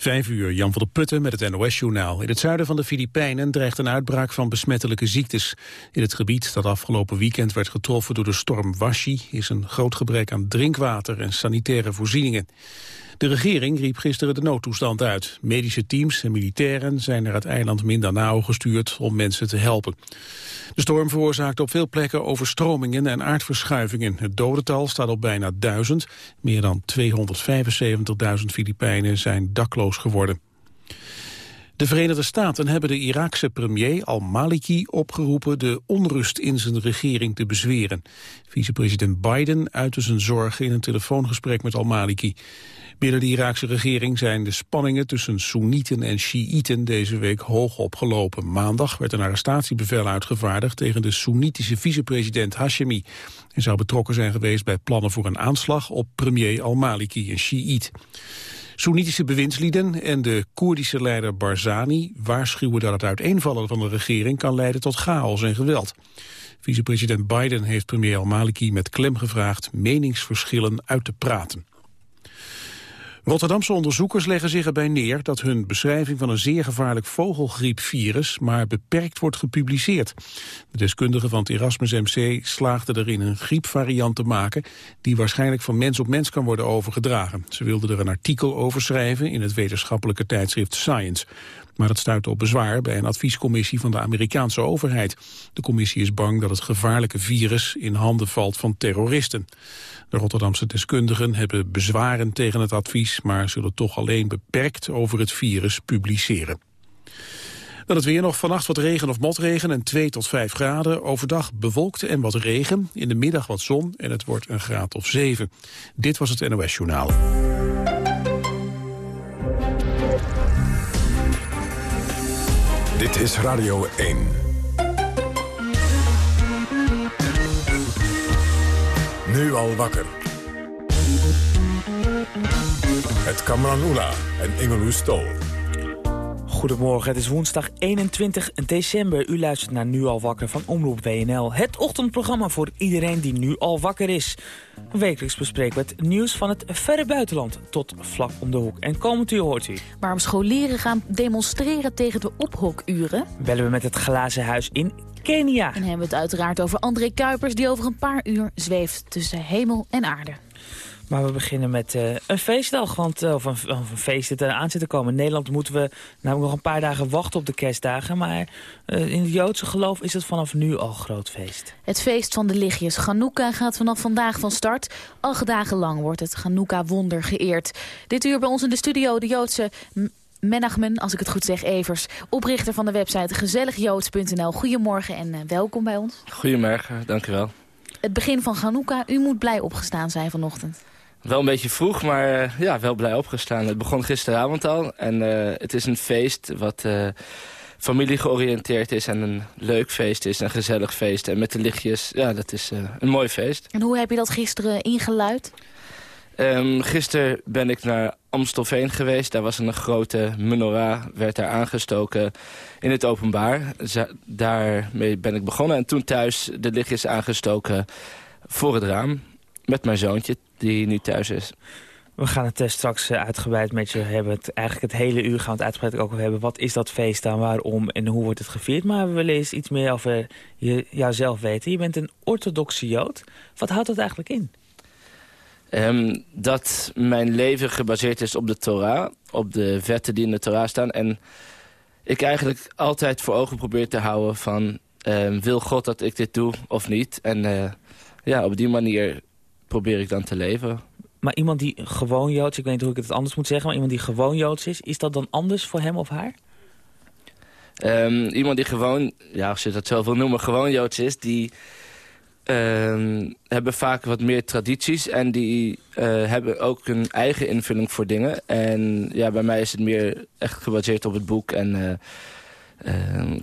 Vijf uur, Jan van der Putten met het NOS-journaal. In het zuiden van de Filipijnen dreigt een uitbraak van besmettelijke ziektes. In het gebied dat afgelopen weekend werd getroffen door de storm Washi... is een groot gebrek aan drinkwater en sanitaire voorzieningen. De regering riep gisteren de noodtoestand uit. Medische teams en militairen zijn naar het eiland Mindanao gestuurd om mensen te helpen. De storm veroorzaakte op veel plekken overstromingen en aardverschuivingen. Het dodental staat op bijna duizend. Meer dan 275.000 Filipijnen zijn dakloos geworden. De Verenigde Staten hebben de Iraakse premier al-Maliki opgeroepen de onrust in zijn regering te bezweren. Vicepresident Biden uitte zijn zorgen in een telefoongesprek met al-Maliki. Binnen de Iraakse regering zijn de spanningen tussen Soenieten en Shiiten deze week hoog opgelopen. Maandag werd een arrestatiebevel uitgevaardigd tegen de Soenitische vicepresident Hashemi. Hij zou betrokken zijn geweest bij plannen voor een aanslag op premier al-Maliki, een Shiït. Soenitische bewindslieden en de Koerdische leider Barzani waarschuwen dat het uiteenvallen van de regering kan leiden tot chaos en geweld. Vicepresident Biden heeft premier al-Maliki met klem gevraagd meningsverschillen uit te praten. Rotterdamse onderzoekers leggen zich erbij neer dat hun beschrijving van een zeer gevaarlijk vogelgriepvirus maar beperkt wordt gepubliceerd. De deskundigen van het Erasmus MC slaagden erin een griepvariant te maken die waarschijnlijk van mens op mens kan worden overgedragen. Ze wilden er een artikel over schrijven in het wetenschappelijke tijdschrift Science. Maar het stuitte op bezwaar bij een adviescommissie van de Amerikaanse overheid. De commissie is bang dat het gevaarlijke virus in handen valt van terroristen. De Rotterdamse deskundigen hebben bezwaren tegen het advies... maar zullen toch alleen beperkt over het virus publiceren. Dan het weer nog vannacht wat regen of motregen en 2 tot 5 graden. Overdag bewolkt en wat regen. In de middag wat zon en het wordt een graad of 7. Dit was het NOS Journaal. Dit is Radio 1. Nu al wakker. Het Kamran Oela en Ingeloes Stol. Goedemorgen, het is woensdag 21 december. U luistert naar Nu al wakker van Omroep WNL. Het ochtendprogramma voor iedereen die nu al wakker is. Wekelijks bespreken we het nieuws van het verre buitenland tot vlak om de hoek. En komend uur hoort u. Waarom scholieren gaan demonstreren tegen de ophokuren. Bellen we met het glazen huis in Kenia. En hebben we het uiteraard over André Kuipers... die over een paar uur zweeft tussen hemel en aarde. Maar we beginnen met uh, een feestdag, want, uh, of, een, of een feest dat eraan zit te komen. In Nederland moeten we namelijk nog een paar dagen wachten op de kerstdagen. Maar uh, in het Joodse geloof is het vanaf nu al groot feest. Het feest van de lichtjes Chanukka gaat vanaf vandaag van start. Acht dagen lang wordt het Chanukka-wonder geëerd. Dit uur bij ons in de studio de Joodse... Menachmen, als ik het goed zeg, Evers, oprichter van de website gezelligjoods.nl. Goedemorgen en welkom bij ons. Goedemorgen, dank u wel. Het begin van Chanukka, u moet blij opgestaan zijn vanochtend. Wel een beetje vroeg, maar uh, ja, wel blij opgestaan. Het begon gisteravond al en uh, het is een feest wat uh, familie georiënteerd is... en een leuk feest is, een gezellig feest. En met de lichtjes, ja, dat is een mooi feest. En hoe heb je dat gisteren ingeluid? Um, gisteren ben ik naar Amstelveen geweest. Daar was een grote menorah, werd daar aangestoken in het openbaar. Daarmee ben ik begonnen. En toen thuis de lichtjes aangestoken voor het raam. Met mijn zoontje, die nu thuis is. We gaan het uh, straks uh, uitgebreid met je hebben. Het, eigenlijk het hele uur gaan we het uitgebreid ook over hebben. Wat is dat feest dan, waarom en hoe wordt het gevierd? Maar we willen eens iets meer over je, jouzelf weten. Je bent een orthodoxe Jood. Wat houdt dat eigenlijk in? Um, dat mijn leven gebaseerd is op de Torah. Op de wetten die in de Torah staan. En ik eigenlijk altijd voor ogen probeer te houden van... Um, wil God dat ik dit doe of niet? En uh, ja, op die manier probeer ik dan te leven. Maar iemand die gewoon Joods, ik weet niet hoe ik het anders moet zeggen... maar iemand die gewoon Joods is, is dat dan anders voor hem of haar? Um, iemand die gewoon, ja, als je dat zo wil noemen, gewoon Joods is... die uh, hebben vaak wat meer tradities en die uh, hebben ook hun eigen invulling voor dingen. En ja, bij mij is het meer echt gebaseerd op het boek en... Uh,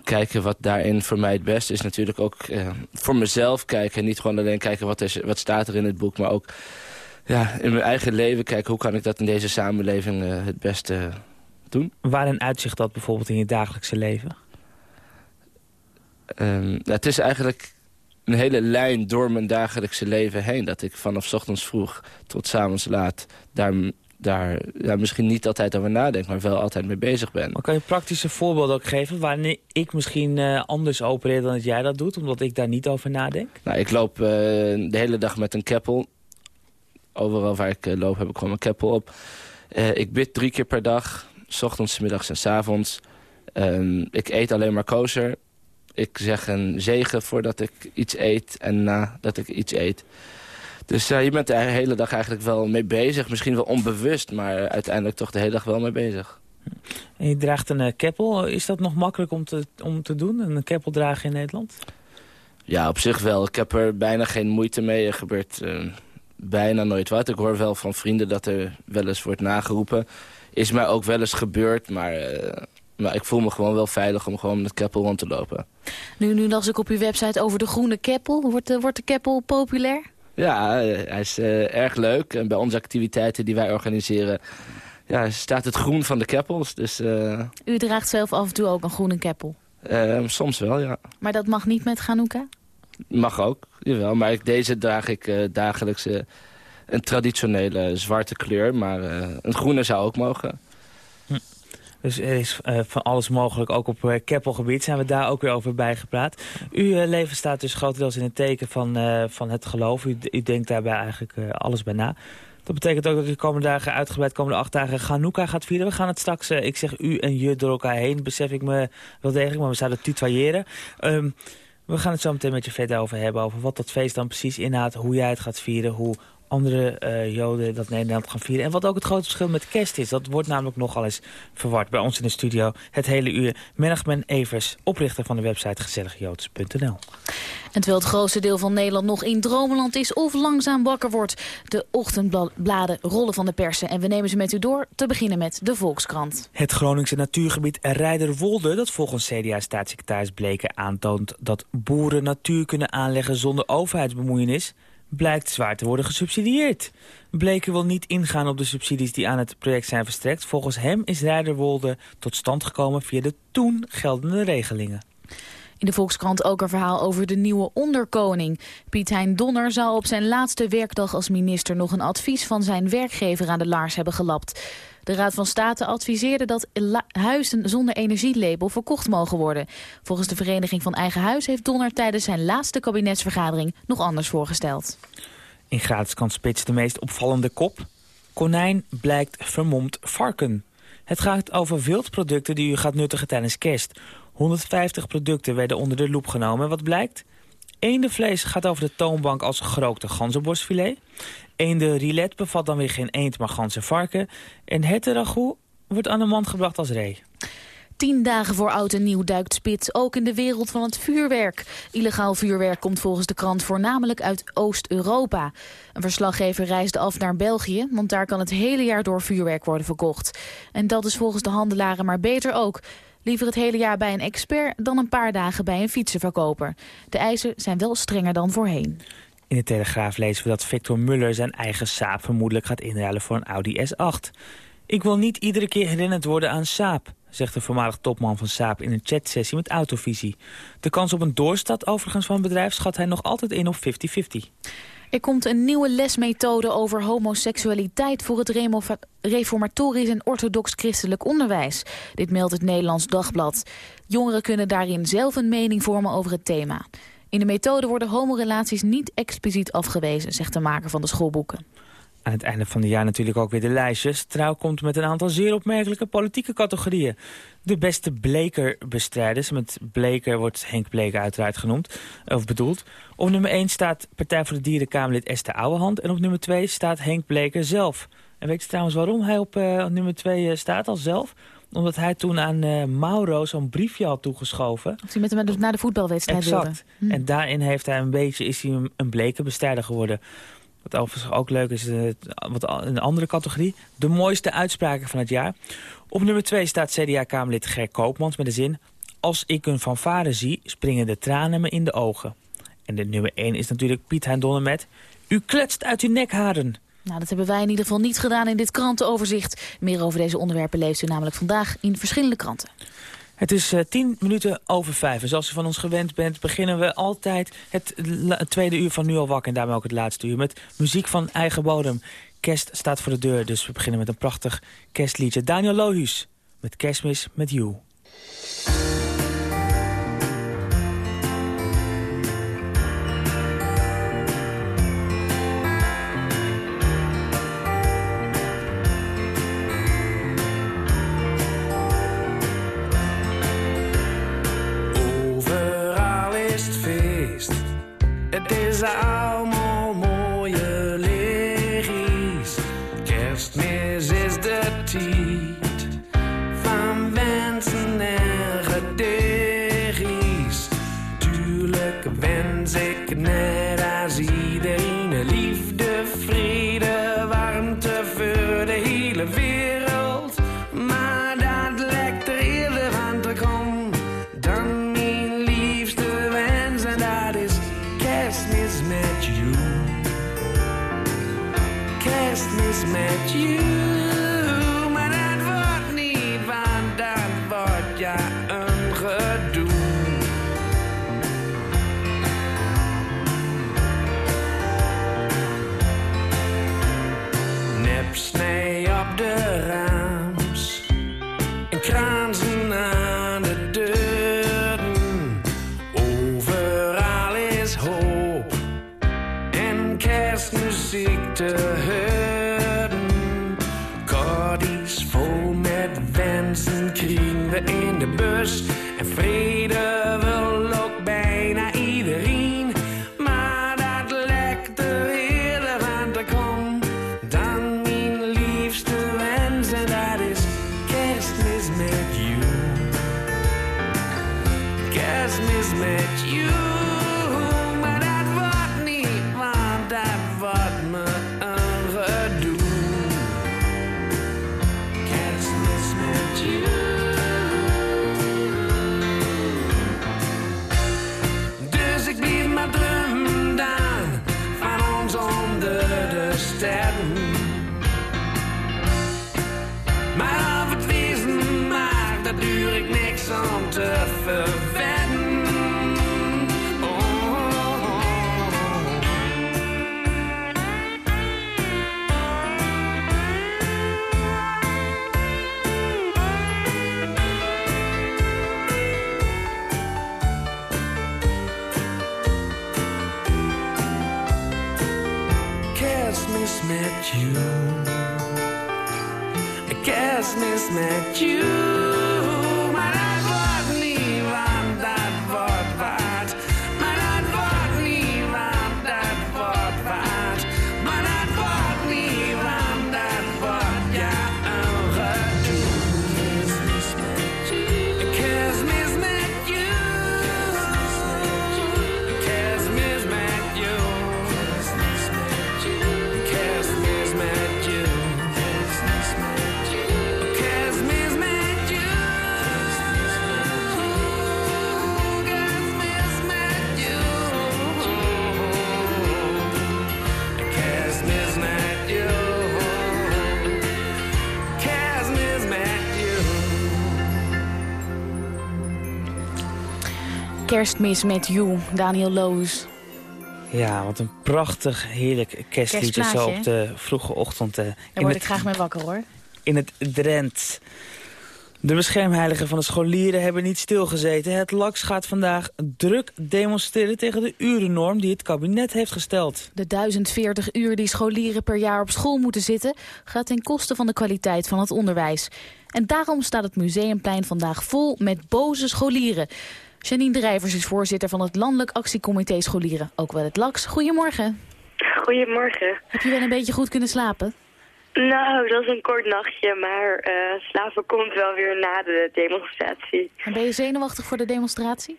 kijken wat daarin voor mij het beste is. Natuurlijk ook uh, voor mezelf kijken. Niet gewoon alleen kijken wat, is, wat staat er in het boek. Maar ook ja, in mijn eigen leven kijken. Hoe kan ik dat in deze samenleving uh, het beste doen. Waarin uitzicht dat bijvoorbeeld in je dagelijkse leven? Um, nou, het is eigenlijk een hele lijn door mijn dagelijkse leven heen. Dat ik vanaf ochtends vroeg tot s avonds laat daar daar ja, misschien niet altijd over nadenk, maar wel altijd mee bezig ben. Maar kan je praktische voorbeelden ook geven wanneer ik misschien uh, anders opereer dan dat jij dat doet, omdat ik daar niet over nadenk? Nou, ik loop uh, de hele dag met een keppel. Overal waar ik uh, loop heb ik gewoon mijn keppel op. ik bid drie keer per dag, s ochtends, middags en s avonds. Um, ik eet alleen maar kosher. Ik zeg een zegen voordat ik iets eet en nadat ik iets eet. Dus uh, je bent de hele dag eigenlijk wel mee bezig. Misschien wel onbewust, maar uiteindelijk toch de hele dag wel mee bezig. En je draagt een uh, keppel. Is dat nog makkelijk om te, om te doen, een keppel dragen in Nederland? Ja, op zich wel. Ik heb er bijna geen moeite mee. Er gebeurt uh, bijna nooit wat. Ik hoor wel van vrienden dat er wel eens wordt nageroepen. Is mij ook wel eens gebeurd, maar... Maar ik voel me gewoon wel veilig om gewoon met keppel rond te lopen. Nu, nu las ik op uw website over de groene keppel. Wordt de, wordt de keppel populair? Ja, hij is uh, erg leuk. En bij onze activiteiten die wij organiseren... Ja, staat het groen van de keppels. Dus, uh... U draagt zelf af en toe ook een groene keppel? Uh, soms wel, ja. Maar dat mag niet met Hanukkah? Mag ook, jawel. Maar ik, deze draag ik dagelijks een traditionele zwarte kleur. Maar een groene zou ook mogen. Dus er is uh, van alles mogelijk, ook op uh, Keppelgebied zijn we daar ook weer over bijgepraat. Uw uh, leven staat dus grotendeels in het teken van, van het geloof. U, u denkt daarbij eigenlijk alles bij na. Dat betekent ook dat u de komende dagen uitgebreid komende acht dagen Hanukkah gaat vieren. We gaan het straks, ik zeg u en je door elkaar heen, besef ik me wel degelijk, maar we zouden tutoyeren. Um, we gaan het zo meteen met je verder over hebben, over wat dat feest dan precies inhoudt, hoe jij het gaat vieren, hoe andere uh, joden dat Nederland gaan vieren. En wat ook het grote verschil met kerst is. Dat wordt namelijk nogal eens verward bij ons in de studio. Het hele uur. Menachmen Evers, oprichter van de website gezelligjoods.nl. En terwijl het grootste deel van Nederland nog in dromenland is of langzaam wakker wordt. De ochtendbladen rollen van de persen. En we nemen ze met u door, te beginnen met de Volkskrant. Het Groningse natuurgebied Rijderwolde, dat volgens CDA-staatssecretaris Bleken aantoont dat boeren natuur kunnen aanleggen zonder overheidsbemoeienis blijkt zwaar te worden gesubsidieerd. Bleken wil niet ingaan op de subsidies die aan het project zijn verstrekt. Volgens hem is Rijderwolde tot stand gekomen via de toen geldende regelingen. In de Volkskrant ook een verhaal over de nieuwe onderkoning. Piet Hein Donner zou op zijn laatste werkdag als minister... nog een advies van zijn werkgever aan de laars hebben gelapt. De Raad van State adviseerde dat huizen zonder energielabel verkocht mogen worden. Volgens de Vereniging van Eigen Huis heeft Donner tijdens zijn laatste kabinetsvergadering nog anders voorgesteld. In gratis kan spits de meest opvallende kop. Konijn blijkt vermomd varken. Het gaat over wildproducten die u gaat nuttigen tijdens kerst. 150 producten werden onder de loep genomen. Wat blijkt? Eendenvlees gaat over de toonbank als gerookte ganzenborstfilet. Eende rilet bevat dan weer geen eend, maar ganse varken. En hertenragout wordt aan de man gebracht als ree. Tien dagen voor oud en nieuw duikt spits ook in de wereld van het vuurwerk. Illegaal vuurwerk komt volgens de krant voornamelijk uit Oost-Europa. Een verslaggever reisde af naar België, want daar kan het hele jaar door vuurwerk worden verkocht. En dat is volgens de handelaren maar beter ook. Liever het hele jaar bij een expert dan een paar dagen bij een fietsenverkoper. De eisen zijn wel strenger dan voorheen. In de Telegraaf lezen we dat Victor Muller zijn eigen Saab vermoedelijk gaat inruilen voor een Audi S8. Ik wil niet iedere keer herinnerd worden aan Saab, zegt de voormalig topman van Saab in een chatsessie met Autovisie. De kans op een doorstad overigens van het bedrijf schat hij nog altijd in op 50-50. Er komt een nieuwe lesmethode over homoseksualiteit voor het reformatorisch en orthodox-christelijk onderwijs. Dit meldt het Nederlands Dagblad. Jongeren kunnen daarin zelf een mening vormen over het thema. In de methode worden homorelaties niet expliciet afgewezen, zegt de maker van de schoolboeken. Aan het einde van het jaar natuurlijk ook weer de lijstjes. Trouw komt met een aantal zeer opmerkelijke politieke categorieën. De beste Bleker-bestrijders. Met Bleker wordt Henk Bleker uiteraard genoemd, of bedoeld. Op nummer 1 staat Partij voor de Dieren Kamerlid Esther Ouwehand. En op nummer 2 staat Henk Bleker zelf. En weet je trouwens waarom hij op uh, nummer 2 uh, staat als zelf? Omdat hij toen aan uh, Mauro zo'n briefje had toegeschoven. Of hij met hem naar de voetbalwedstrijd exact. wilde. Hm. En daarin heeft hij een beetje, is hij een, een blekenbestrijder geworden. Wat overigens ook leuk is, uh, wat een andere categorie. De mooiste uitspraken van het jaar. Op nummer 2 staat CDA-Kamerlid Ger Koopmans met de zin... Als ik een fanfare zie, springen de tranen me in de ogen. En de nummer 1 is natuurlijk Piet Hein met... U kletst uit uw nekharen. Nou, dat hebben wij in ieder geval niet gedaan in dit krantenoverzicht. Meer over deze onderwerpen leest u namelijk vandaag in verschillende kranten. Het is uh, tien minuten over vijf. En zoals u van ons gewend bent, beginnen we altijd het, het tweede uur van Nu al wakker. En daarmee ook het laatste uur met muziek van eigen bodem. Kerst staat voor de deur, dus we beginnen met een prachtig kerstliedje. Daniel Lohuus met Kerstmis met You. Kerstmis met You, Daniel Loos. Ja, wat een prachtig, heerlijk kerstliedje zo op de vroege ochtend. Uh, Daar word ik graag mee wakker hoor. In het Drent. De beschermheiligen van de scholieren hebben niet stilgezeten. Het LAX gaat vandaag druk demonstreren tegen de urennorm die het kabinet heeft gesteld. De 1040 uur die scholieren per jaar op school moeten zitten... gaat ten koste van de kwaliteit van het onderwijs. En daarom staat het Museumplein vandaag vol met boze scholieren. Janine Drijvers is voorzitter van het Landelijk Actiecomité Scholieren, ook wel het LAX. Goedemorgen. Goedemorgen. Heb je wel een beetje goed kunnen slapen? Nou, dat is een kort nachtje, maar uh, slapen komt wel weer na de demonstratie. En ben je zenuwachtig voor de demonstratie?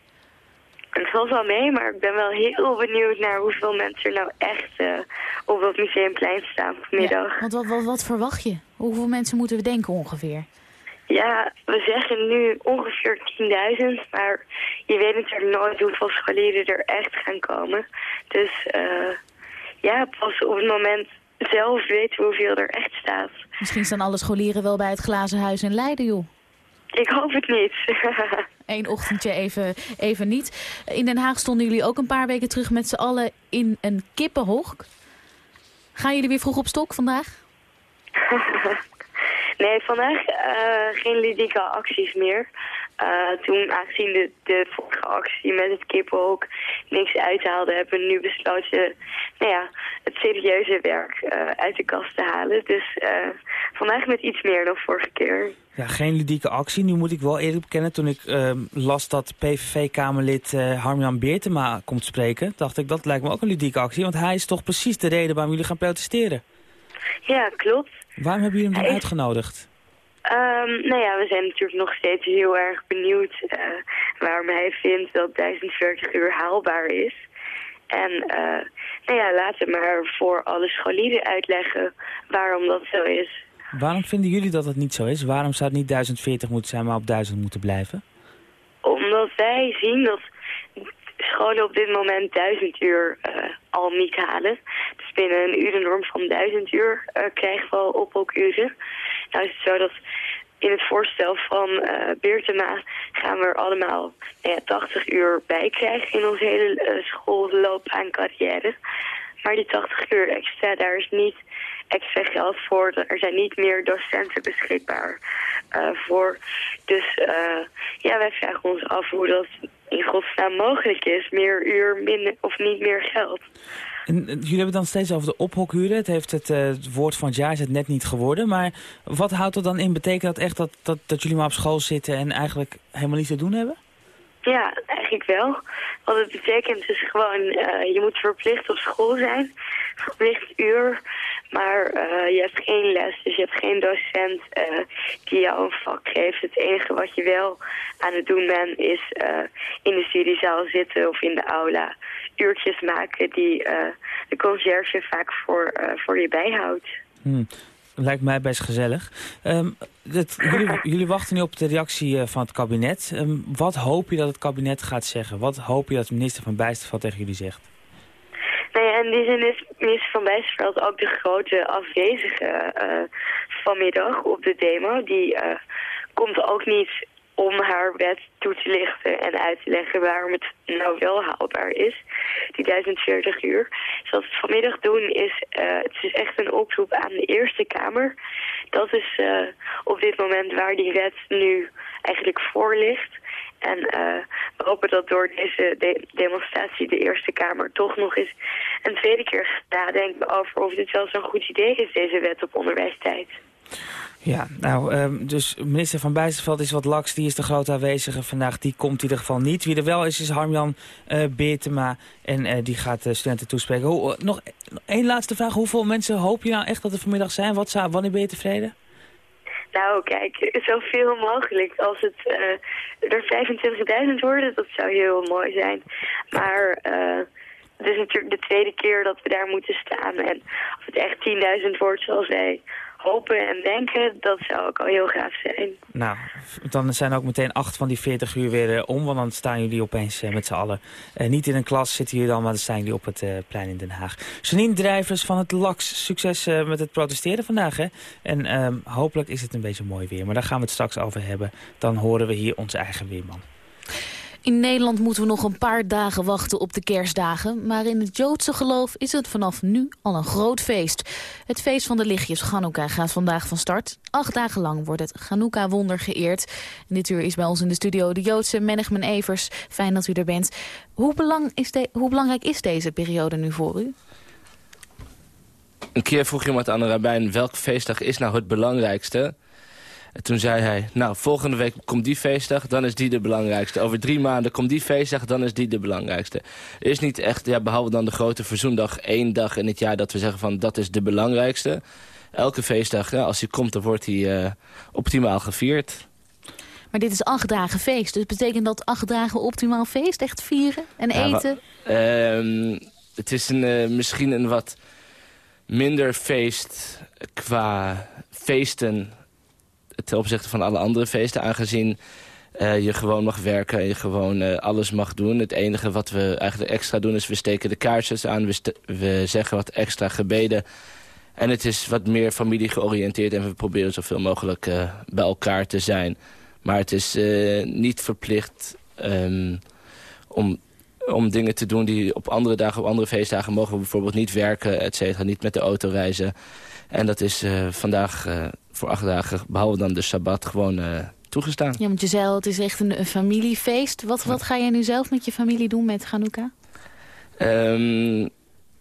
Het valt wel mee, maar ik ben wel heel benieuwd naar hoeveel mensen er nou echt uh, op het museumplein staan vanmiddag. Ja, want wat, wat, wat verwacht je? Hoeveel mensen moeten we denken ongeveer? Ja, we zeggen nu ongeveer 10.000, maar je weet natuurlijk nooit hoeveel scholieren er echt gaan komen. Dus uh, ja, pas op het moment zelf weten we hoeveel er echt staat. Misschien staan alle scholieren wel bij het glazen huis in Leiden, joh. Ik hoop het niet. Eén ochtendje even, even niet. In Den Haag stonden jullie ook een paar weken terug met z'n allen in een kippenhok. Gaan jullie weer vroeg op stok vandaag? nee, vandaag geen ludieke acties meer. Uh, toen, aangezien de, de vorige actie met het kippenhok niks uithaalde, hebben we nu besloten nou ja, het serieuze werk uh, uit de kast te halen. Dus uh, vandaag met iets meer dan vorige keer. Ja, geen ludieke actie. Nu moet ik wel eerlijk bekennen, toen ik ehm, las dat PVV-Kamerlid Harmjan Beertema komt spreken, dacht ik dat lijkt me ook een ludieke actie. Want hij is toch precies de reden waarom jullie gaan protesteren? Ja, klopt. Waarom hebben jullie hem dan uitgenodigd? Um, nou ja, we zijn natuurlijk nog steeds heel erg benieuwd uh, waarom hij vindt dat 1040 uur haalbaar is. En uh, nou ja, laten we maar voor alle scholieren uitleggen waarom dat zo is. Waarom vinden jullie dat het niet zo is? Waarom zou het niet 1040 moeten zijn, maar op 1000 moeten blijven? Omdat wij zien dat scholen op dit moment 1000 uur uh, al niet halen. Dus binnen een urennorm van 1000 uur uh, krijgen we al ophooguren. Nou is het zo dat in het voorstel van uh, Beertema gaan we er allemaal nou ja, 80 uur bij krijgen in onze hele uh, schoolloopbaan carrière. Maar die 80 uur extra, daar is niet extra geld voor. Er zijn niet meer docenten beschikbaar uh, voor. Dus uh, ja, wij vragen ons af hoe dat in godsnaam mogelijk is. Meer uur, minder of niet meer geld. En, jullie hebben het dan steeds over de ophokhuren. Het heeft het, uh, het, woord van het jaar is het net niet geworden. Maar wat houdt dat dan in? Betekent dat echt dat, dat, dat jullie maar op school zitten en eigenlijk helemaal niets te doen hebben? Ja, eigenlijk wel. Wat het betekent is gewoon, uh, je moet verplicht op school zijn. Verplicht uur. Maar uh, je hebt geen les, dus je hebt geen docent uh, die jou een vak geeft. Het enige wat je wel aan het doen bent is in de studiezaal zitten of in de aula. Uurtjes maken die de conciërge vaak voor, voor je bijhoudt. Hmm lijkt mij best gezellig. Um, jullie, jullie, wachten nu op de reactie van het kabinet. Um, wat hoop je dat het kabinet gaat zeggen? Wat hoop je dat de minister van Bijsterveld tegen jullie zegt? Nou ja, in die zin is minister van Bijsterveld ook de grote afwezige uh, vanmiddag op de demo. Die uh, komt ook niet om haar wet toe te lichten en uit te leggen waarom het nou wel haalbaar is, die 1040 uur. Dus wat we vanmiddag doen is, uh, het is echt een oproep aan de Eerste Kamer. Dat is op dit moment waar die wet nu eigenlijk voor ligt. En uh, we hopen dat door deze de demonstratie de Eerste Kamer toch nog eens een tweede keer nadenken over of dit wel zo'n goed idee is, deze wet op onderwijstijd. Ja, nou, um, dus minister Van Bijsterveld is wat laks. Die is de grote aanwezige vandaag. Die komt in ieder geval niet. Wie er wel is, is Harmjan uh, Beertema. En uh, die gaat de studenten toespreken. Nog één laatste vraag. Hoeveel mensen hoop je nou echt dat er vanmiddag zijn? Wat zou, wanneer ben je tevreden? Nou, kijk, zoveel mogelijk. Als het er 25.000 worden, dat zou heel mooi zijn. Maar... het is natuurlijk de tweede keer dat we daar moeten staan. En als het echt 10.000 wordt, zoals wij hopen en denken, dat zou ook al heel gaaf zijn. Nou, dan zijn ook meteen acht van die 40 uur weer uh, om, want dan staan jullie opeens uh, met z'n allen. Uh, niet in een klas zitten jullie dan, maar dan staan jullie op het plein in Den Haag. Janine Drijvers van het LAX, succes met het protesteren vandaag. Hè? En ehm, hopelijk is het een beetje mooi weer, maar daar gaan we het straks over hebben. Dan horen we hier onze eigen weerman. In Nederland moeten we nog een paar dagen wachten op de kerstdagen. Maar in het Joodse geloof is het vanaf nu al een groot feest. Het feest van de lichtjes Chanukka gaat vandaag van start. Acht dagen lang wordt het Chanukka-wonder geëerd. Dit uur is bij ons in de studio de Joodse Menigman Evers. Fijn dat u er bent. Hoe, is hoe belangrijk is deze periode nu voor u? Een keer vroeg iemand aan de rabbijn... welke feestdag is nou het belangrijkste... En toen zei hij, nou, volgende week komt die feestdag, dan is die de belangrijkste. Over drie maanden komt die feestdag, dan is die de belangrijkste. Er is niet echt, ja, behalve dan de grote verzoendag, één dag in het jaar dat we zeggen van dat is de belangrijkste. Elke feestdag, ja, als die komt, dan wordt die uh, optimaal gevierd. Maar dit is acht dagen feest, dus betekent dat acht dagen optimaal feest echt vieren en eten? Uh, het is een, uh, misschien een wat minder feest qua feesten ten opzichte van alle andere feesten. Aangezien uh, je gewoon mag werken en je gewoon uh, alles mag doen. Het enige wat we eigenlijk extra doen is we steken de kaarsjes aan. We, we zeggen wat extra gebeden. En het is wat meer familie georiënteerd. En we proberen zoveel mogelijk uh, bij elkaar te zijn. Maar het is niet verplicht um, om om dingen te doen die op andere dagen, op andere feestdagen mogen we bijvoorbeeld niet werken, et cetera, niet met de auto reizen. En dat is vandaag voor acht dagen, behalve dan de Sabbat, gewoon toegestaan. Ja, want je zei het is echt een, familiefeest. Wat, wat ga jij nu zelf met je familie doen met Hanukkah? Um,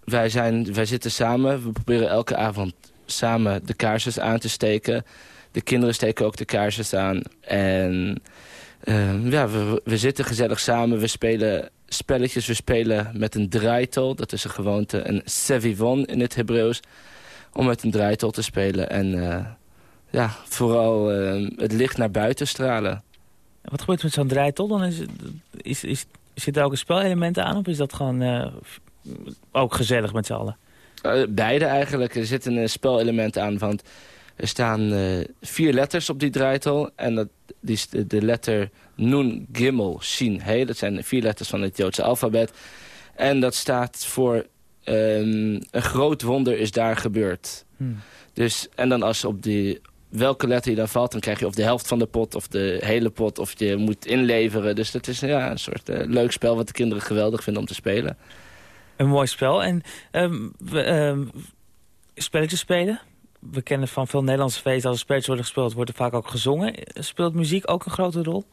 wij, zijn, wij zitten samen. We proberen elke avond samen de kaarsjes aan te steken. De kinderen steken ook de kaarsjes aan. En uh, ja, we, we zitten gezellig samen. We spelen spelletjes. We spelen met een draaitol. Dat is een gewoonte, een sevivon in het Hebreeuws. Om met een draaitol te spelen. En uh, ja, vooral uh, het licht naar buiten stralen. Wat gebeurt met zo'n draaitol? Dan is, is, is, zit er ook een spelelement aan? Of is dat gewoon uh, ook gezellig met z'n allen? Beide eigenlijk. Er zit een spelelement aan. Want er staan vier letters op die draaitol. En dat, die, de letter Nun, Gimel, Shin, He. Dat zijn vier letters van het Joodse alfabet. En dat staat voor um, een groot wonder is daar gebeurd. Hmm. Dus, en dan als op die welke letter je dan valt, dan krijg je of de helft van de pot of de hele pot of je moet inleveren. Dus dat is ja, een soort uh, leuk spel wat de kinderen geweldig vinden om te spelen. Een mooi spel. En um, we, um, spelletjes spelen? We kennen van veel Nederlandse feesten, als er spelletjes worden gespeeld, wordt er vaak ook gezongen. Speelt muziek ook een grote rol?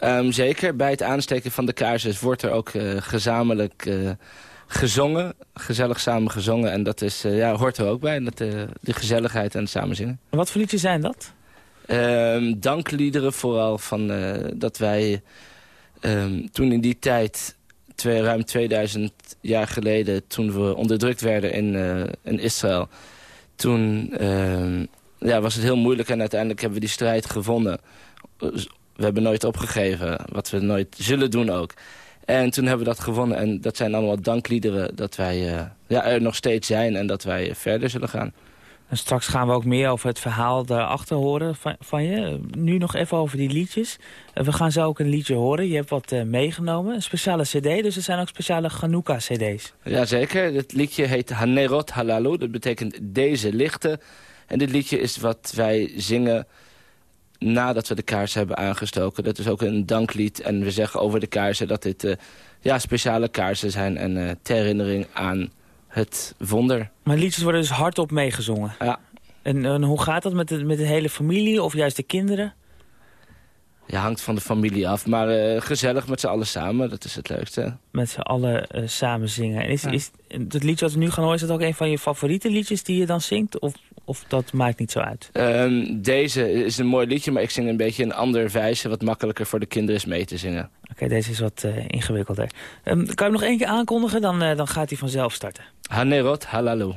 Um, zeker. Bij het aansteken van de kaarsjes wordt er ook uh, gezamenlijk... Uh, gezongen, gezellig samen gezongen. En dat is, uh, ja, hoort er ook bij, dat, uh, de gezelligheid en het samenzingen. En wat voor liedjes zijn dat? Um, dankliederen vooral, van, uh, dat wij um, toen in die tijd, twee, ruim 2000 jaar geleden... toen we onderdrukt werden in, in Israël, toen um, ja, was het heel moeilijk... en uiteindelijk hebben we die strijd gewonnen. We hebben nooit opgegeven, wat we nooit zullen doen ook. En toen hebben we dat gewonnen. En dat zijn allemaal dankliederen dat wij uh, ja, er nog steeds zijn en dat wij verder zullen gaan. En straks gaan we ook meer over het verhaal daarachter horen van, van je. Nu nog even over die liedjes. Uh, we gaan zo ook een liedje horen. Je hebt wat uh, meegenomen. Een speciale cd, dus er zijn ook speciale Hanukkah-cd's. Jazeker. Het liedje heet Hanerot Halalu. Dat betekent deze lichten. En dit liedje is wat wij zingen nadat we de kaarsen hebben aangestoken. Dat is ook een danklied. En we zeggen over de kaarsen dat dit uh, ja, speciale kaarsen zijn... en uh, ter herinnering aan het wonder. Maar liedjes worden dus hardop meegezongen? Ja. En, en hoe gaat dat met de, met de hele familie of juist de kinderen? Ja, hangt van de familie af. Maar uh, gezellig met z'n allen samen, dat is het leukste. Met z'n allen samen zingen. En is, ja. is het liedje wat we nu gaan horen, is dat ook een van je favoriete liedjes die je dan zingt? Of, of dat maakt niet zo uit? Um, deze is een mooi liedje, maar ik zing een beetje een ander wijze... wat makkelijker voor de kinderen is mee te zingen. Oké, okay, deze is wat uh, ingewikkelder. Um, kan je hem nog één keer aankondigen? Dan, dan gaat hij vanzelf starten. Hanerot halalu.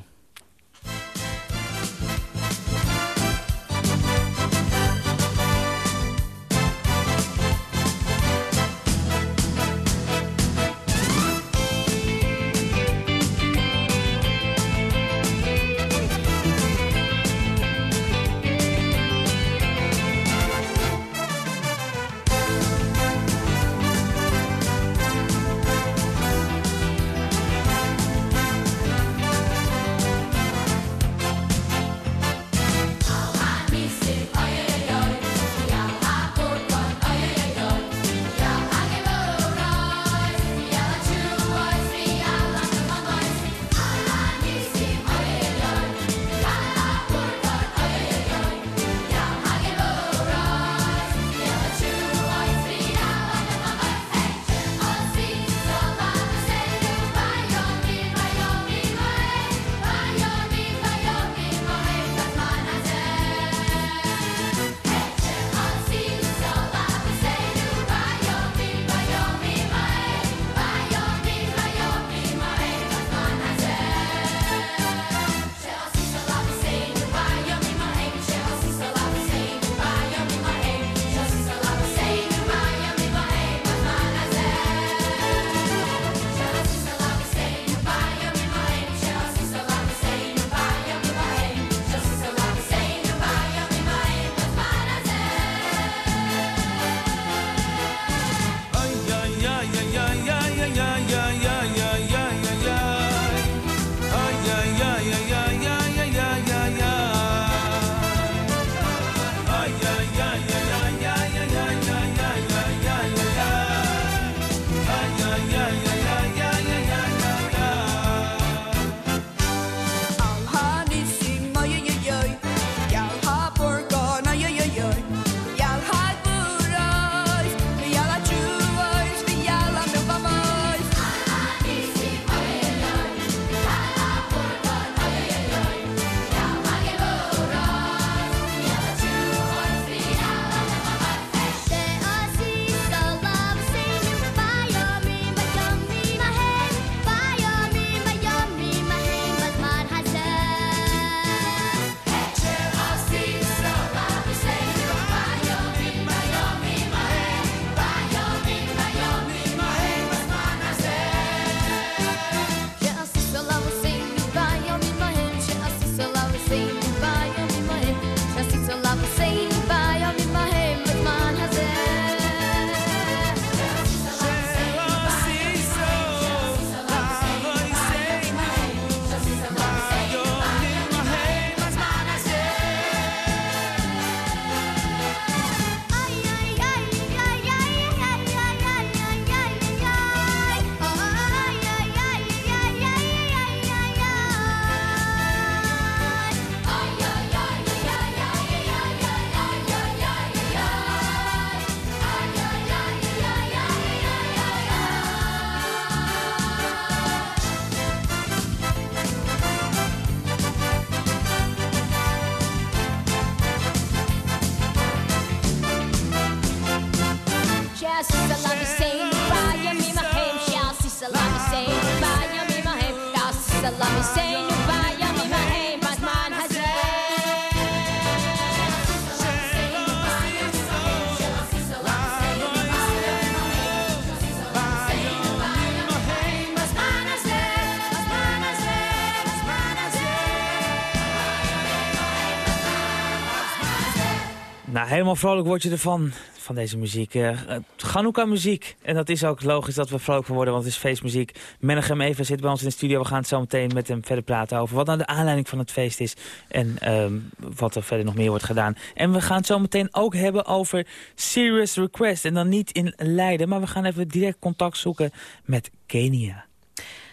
Helemaal vrolijk word je ervan, van deze muziek. Uh, muziek. En dat is ook logisch dat we vrolijk van worden, want het is feestmuziek. Menachem Eva zit bij ons in de studio. We gaan het zo meteen met hem verder praten over wat nou de aanleiding van het feest is. En ehm, wat er verder nog meer wordt gedaan. En we gaan het zo meteen ook hebben over Serious Request. En dan niet in Leiden, maar we gaan even direct contact zoeken met Kenia.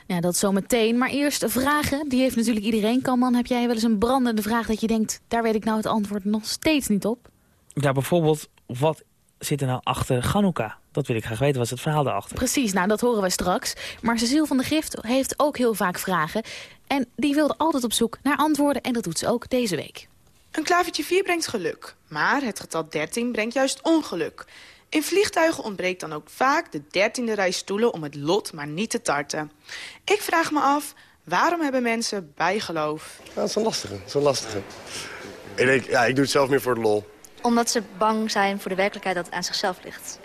Ja, dat zometeen. Maar eerst vragen. Die heeft natuurlijk iedereen. Kan heb jij wel eens een brandende vraag dat je denkt... daar weet ik nou het antwoord nog steeds niet op? Ja, bijvoorbeeld, wat zit er nou achter Chanukka? Dat wil ik graag weten, wat is het verhaal daarachter? Precies, nou dat horen wij straks. Maar Cecile van de Gift heeft ook heel vaak vragen. En die wilde altijd op zoek naar antwoorden en dat doet ze ook deze week. Een klavertje 4 brengt geluk, maar het getal 13 brengt juist ongeluk. In vliegtuigen ontbreekt dan ook vaak de dertiende rij stoelen om het lot maar niet te tarten. Ik vraag me af, waarom hebben mensen bijgeloof? Ja, dat is een lastige, dat is een lastige. Ik denk, ja, ik doe het zelf meer voor de lol omdat ze bang zijn voor de werkelijkheid dat aan zichzelf ligt.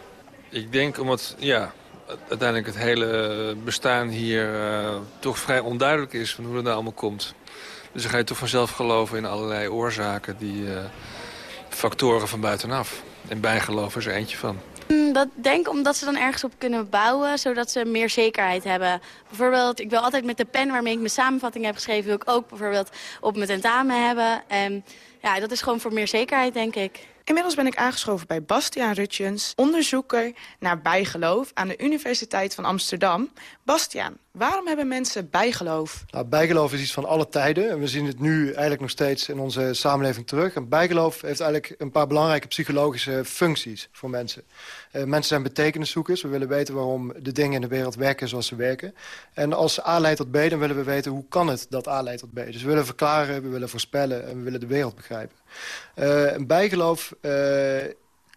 Ik denk omdat ja, uiteindelijk het hele bestaan hier uh, toch vrij onduidelijk is... van hoe het nou allemaal komt. Dus dan ga je toch vanzelf geloven in allerlei oorzaken... die uh, factoren van buitenaf. En bijgeloof is er eentje van. Mm, dat denk omdat ze dan ergens op kunnen bouwen, zodat ze meer zekerheid hebben. Bijvoorbeeld, ik wil altijd met de pen waarmee ik mijn samenvatting heb geschreven... wil ik ook bijvoorbeeld op mijn tentamen hebben. En ja, dat is gewoon voor meer zekerheid, denk ik. Inmiddels ben ik aangeschoven bij Bastiaan Rutjens, onderzoeker naar bijgeloof aan de Universiteit van Amsterdam. Bastiaan, waarom hebben mensen bijgeloof? Nou, bijgeloof is iets van alle tijden en we zien het nu eigenlijk nog steeds in onze samenleving terug. En bijgeloof heeft eigenlijk een paar belangrijke psychologische functies voor mensen. Uh, mensen zijn betekeniszoekers, we willen weten waarom de dingen in de wereld werken zoals ze werken. En als A leidt tot B, dan willen we weten hoe kan het dat A leidt tot B. Dus we willen verklaren, we willen voorspellen en we willen de wereld begrijpen. Uh, een bijgeloof uh,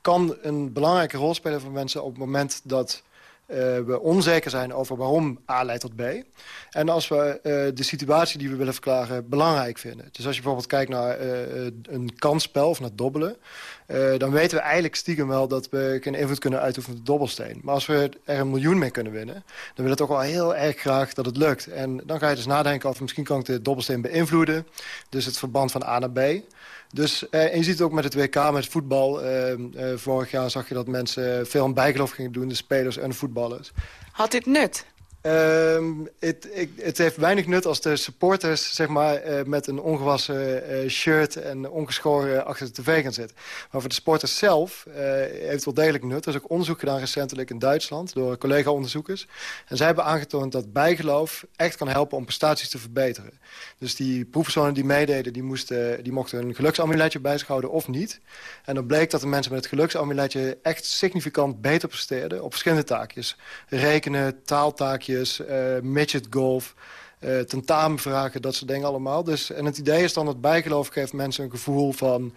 kan een belangrijke rol spelen voor mensen op het moment dat uh, we onzeker zijn over waarom A leidt tot B. En als we de situatie die we willen verklaren belangrijk vinden. Dus als je bijvoorbeeld kijkt naar een kansspel of naar dobbelen... dan weten we eigenlijk stiekem wel dat we geen invloed kunnen uitoefenen op de dobbelsteen. Maar als we er een miljoen mee kunnen winnen... dan willen we toch wel heel erg graag dat het lukt. En dan ga je dus nadenken over misschien kan ik de dobbelsteen beïnvloeden. Dus het verband van A naar B. Dus, uh, en je ziet het ook met het WK, met voetbal. Uh, uh, vorig jaar zag je dat mensen veel een bijgeloof gingen doen. De spelers en de voetballers. Had dit nut? Um, het, het, heeft weinig nut als de supporters zeg maar, uh, met een ongewassen uh, shirt en ongeschoren achter de tv gaan zitten. Maar voor de sporters zelf uh, heeft het wel degelijk nut. Er is ook onderzoek gedaan recentelijk in Duitsland door collega-onderzoekers. En zij hebben aangetoond dat bijgeloof echt kan helpen om prestaties te verbeteren. Dus die proefpersonen die meededen, die, die mochten een geluksamuletje bij zich houden of niet. En dan bleek dat de mensen met het geluksamuletje echt significant beter presteerden op verschillende taakjes. Rekenen, taaltaakjes uh, midget golf, uh, tentamenvragen, dat soort dingen allemaal. Dus, en het idee is dan dat bijgeloof geeft mensen een gevoel van...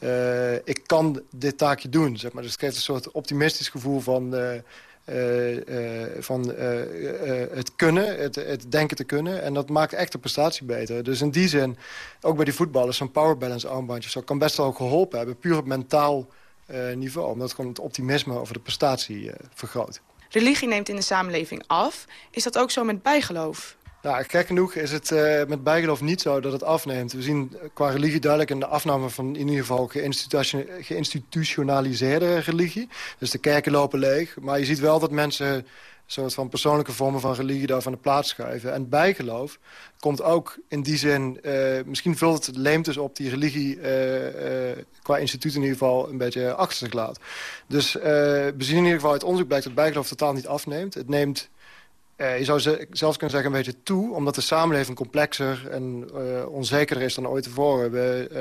Uh, ik kan dit taakje doen, zeg maar. Dus het geeft een soort optimistisch gevoel van... van het kunnen, het, het, denken te kunnen. En dat maakt echt de prestatie beter. Dus in die zin, ook bij die voetballers, zo'n power balance armbandje... Zo, kan best wel geholpen hebben, puur op mentaal niveau. Omdat het gewoon het optimisme over de prestatie vergroot religie neemt in de samenleving af. Is dat ook zo met bijgeloof? Nou, gek genoeg is het uh, met bijgeloof niet zo dat het afneemt. We zien qua religie duidelijk een afname van in ieder geval geïnstitutionaliseerde religie. Dus de kerken lopen leeg. Maar je ziet wel dat mensen soort van persoonlijke vormen van religie daar van de plaats schuiven. En bijgeloof komt ook in die zin... Uh, misschien vult het leemt dus op die religie uh, uh, qua instituut in ieder geval een beetje achter zich laat. Dus we zien in ieder geval uit onderzoek blijkt dat bijgeloof totaal niet afneemt. Het neemt je zou zelfs kunnen zeggen een beetje toe... omdat de samenleving complexer en uh, onzekerder is dan ooit tevoren. We uh,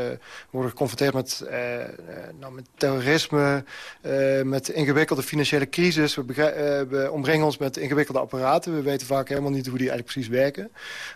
worden geconfronteerd met, nou, met terrorisme, met ingewikkelde financiële crisis. We, we, omringen ons met ingewikkelde apparaten. We weten vaak helemaal niet hoe die eigenlijk precies werken.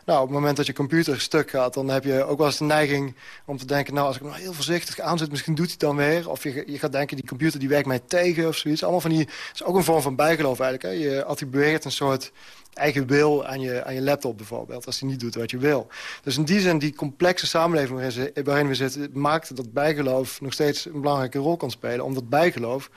Nou, op het moment dat je computer stuk gaat... dan heb je ook wel eens de neiging om te denken... nou, als ik hem nou heel voorzichtig aanzet, misschien doet hij dan weer. Of je, je gaat denken, die computer die werkt mij tegen of zoiets. Allemaal van die... is ook een vorm van bijgeloof eigenlijk. Hè? Je attribueert een soort eigen wil aan je, aan je laptop bijvoorbeeld... als die niet doet wat je wil. Dus in die zin, die complexe samenleving waarin, we zitten... maakt dat bijgeloof nog steeds een belangrijke rol kan spelen. Omdat bijgeloof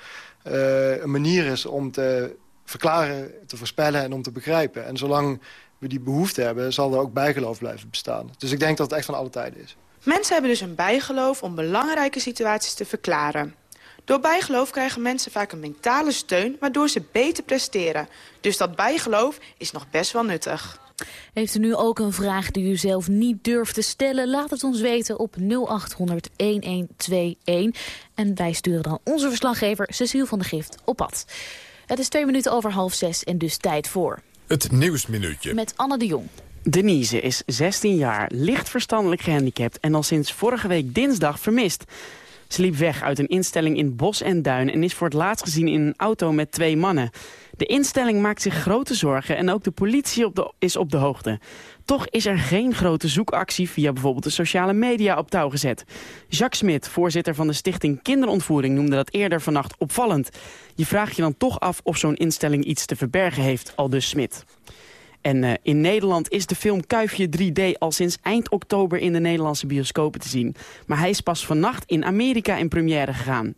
uh, een manier is om te verklaren, te voorspellen en om te begrijpen. En zolang we die behoefte hebben, zal er ook bijgeloof blijven bestaan. Dus ik denk dat het echt van alle tijden is. Mensen hebben dus een bijgeloof om belangrijke situaties te verklaren. Door bijgeloof krijgen mensen vaak een mentale steun... waardoor ze beter presteren. Dus dat bijgeloof is nog best wel nuttig. Heeft u nu ook een vraag die u zelf niet durft te stellen? Laat het ons weten op 0800-1121. En wij sturen dan onze verslaggever Cecile van de Gift op pad. Het is twee minuten over half zes en dus tijd voor... Het Nieuwsminuutje. Met Anne de Jong. Denise is 16 jaar, licht verstandelijk gehandicapt... en al sinds vorige week dinsdag vermist. Ze liep weg uit een instelling in Bos en Duin... en is voor het laatst gezien in een auto met twee mannen. De instelling maakt zich grote zorgen en ook de politie op de, is op de hoogte. Toch is er geen grote zoekactie via bijvoorbeeld de sociale media op touw gezet. Jacques Smit, voorzitter van de stichting Kinderontvoering, noemde dat eerder vannacht opvallend. Je vraagt je dan toch af of zo'n instelling iets te verbergen heeft, al dus Smit. En uh, in Nederland is de film Kuifje 3D al sinds eind oktober in de Nederlandse bioscopen te zien. Maar hij is pas vannacht in Amerika in première gegaan.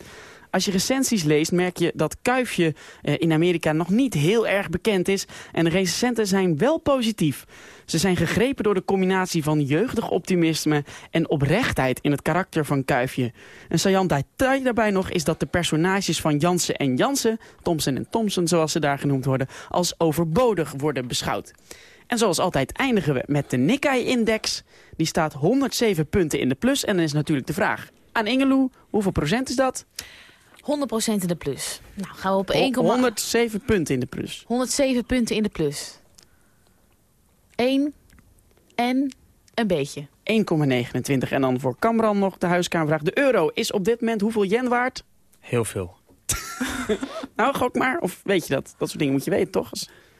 Als je recensies leest merk je dat Kuifje eh, in Amerika nog niet heel erg bekend is. En de recensenten zijn wel positief. Ze zijn gegrepen door de combinatie van jeugdig optimisme en oprechtheid in het karakter van Kuifje. Een saillant detail daarbij nog is dat de personages van Jansen en Jansen, Thompson en Thompson zoals ze daar genoemd worden, als overbodig worden beschouwd. En zoals altijd eindigen we met de Nikkei-index. Die staat 107 punten in de plus en dan is natuurlijk de vraag aan Ingeloe, hoeveel procent is dat? 100% in de plus. Nou, gaan we op 1, 107 punten in de plus. 107 punten in de plus. 1 en een beetje. 1,29. En dan voor Kamran nog de huiskamervraag. De euro is op dit moment hoeveel yen waard? Heel veel. nou, gok maar. Of weet je dat? Dat soort dingen moet je weten, toch?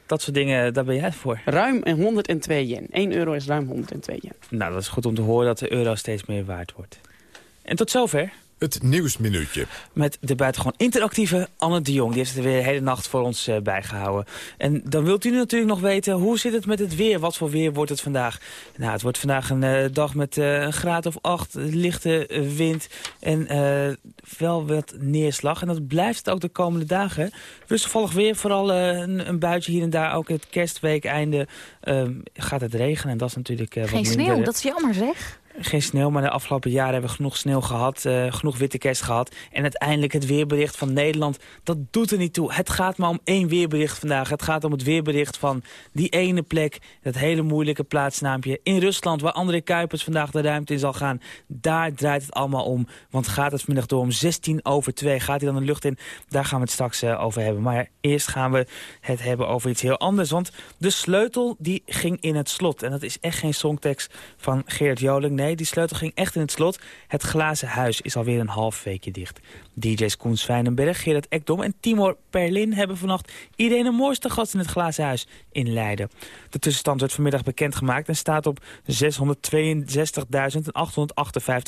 Dat soort dingen, daar ben jij voor. Ruim 102 yen. 1 euro is ruim 102 yen. Nou, dat is goed om te horen dat de euro steeds meer waard wordt. En tot zover het Nieuwsminuutje. Met de buitengewoon interactieve Anne de Jong. Die heeft het weer de hele nacht voor ons uh, bijgehouden. En dan wilt u natuurlijk nog weten, hoe zit het met het weer? Wat voor weer wordt het vandaag? Nou, het wordt vandaag een uh, dag met uh, een graad of acht, lichte wind en wel wat neerslag. En dat blijft het ook de komende dagen. Wisselvallig weer, vooral een, een, buitje hier en daar. Ook het kerstweek einde ehm, gaat het regenen. En dat is natuurlijk wat Geen sneeuw, dat is jammer zeg geen sneeuw, maar de afgelopen jaren hebben we genoeg sneeuw gehad. Uh, genoeg witte kerst gehad. En uiteindelijk het weerbericht van Nederland, dat doet er niet toe. Het gaat maar om één weerbericht vandaag. Het gaat om het weerbericht van die ene plek, dat hele moeilijke plaatsnaampje in Rusland... waar André Kuipers vandaag de ruimte in zal gaan. Daar draait het allemaal om. Want gaat het vanmiddag door om 16 over 2. Gaat hij dan de lucht in? Daar gaan we het straks uh, over hebben. Maar eerst gaan we het hebben over iets heel anders. Want de sleutel die ging in het slot. En dat is echt geen songtekst van Geert Joling. Nee, die sleutel ging echt in het slot. Het glazen huis is alweer een half weekje dicht. DJ's Koen Zwijnenberg, Gerard Ekdom en Timor Perlin hebben vannacht iedereen een mooiste gast in het glazen huis in Leiden. De tussenstand werd vanmiddag bekendgemaakt en staat op 662.858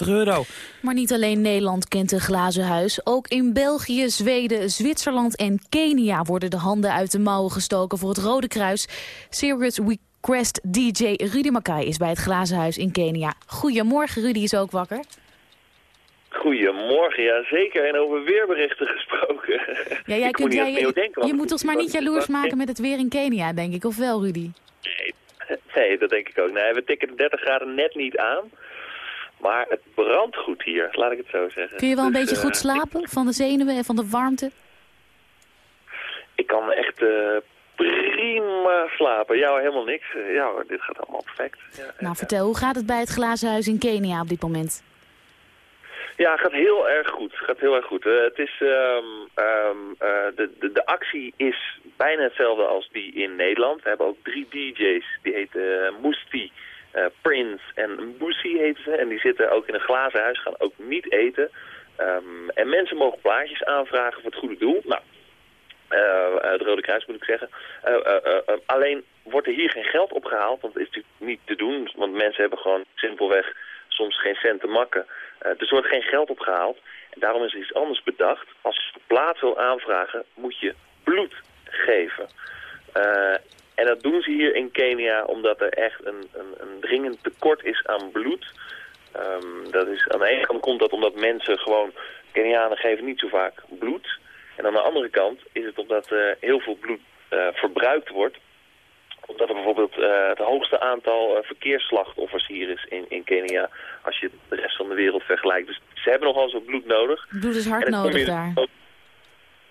euro. Maar niet alleen Nederland kent een glazen huis. Ook in België, Zweden, Zwitserland en Kenia worden de handen uit de mouwen gestoken voor het Rode Kruis. Serious Week Quest DJ Rudy Makai is bij het Glazen Huis in Kenia. Goedemorgen, Rudy is ook wakker. Goedemorgen, ja zeker. En over weerberichten gesproken. Ja, jij kunt, jij, denken, je moet ons maar niet jaloers maken met het weer in Kenia, denk ik. Of wel, Rudy? Nee, nee, dat denk ik ook. Nee, we tikken de 30 graden net niet aan. Maar het brandt goed hier, laat ik het zo zeggen. Kun je wel een dus, beetje goed uh, slapen van de zenuwen en van de warmte? Ik kan echt uh, prima slapen. Ja, helemaal niks. Ja, dit gaat allemaal perfect. Ja, nou, vertel, hoe gaat het bij het glazen huis in Kenia op dit moment? Ja, gaat heel erg goed. Gaat heel erg goed. Uh, het is, um, um, uh, de, de, de actie is bijna hetzelfde als die in Nederland. We hebben ook drie DJ's. Die heten uh, Musti, Prince en Moussi heten ze. En die zitten ook in een glazen huis, gaan ook niet eten. Um, en mensen mogen plaatjes aanvragen voor het goede doel. Nou, uh, het Rode Kruis moet ik zeggen. Uh, uh, alleen wordt er hier geen geld opgehaald, want dat is natuurlijk niet te doen. Want mensen hebben gewoon simpelweg soms geen cent te makken. dus er wordt geen geld opgehaald. En daarom is er iets anders bedacht. Als je de plaat wil aanvragen, moet je bloed geven. En dat doen ze hier in Kenia omdat er echt een, een, een dringend tekort is aan bloed. Um, dat is, aan de ene kant komt dat omdat mensen gewoon, Kenianen geven niet zo vaak bloed. En aan de andere kant is het omdat uh, heel veel bloed uh, verbruikt wordt. Omdat er bijvoorbeeld uh, het hoogste aantal verkeersslachtoffers hier is in, in Kenia. Als je de rest van de wereld vergelijkt. Dus ze hebben nogal zo bloed nodig. Bloed is hard nodig daar. Ook...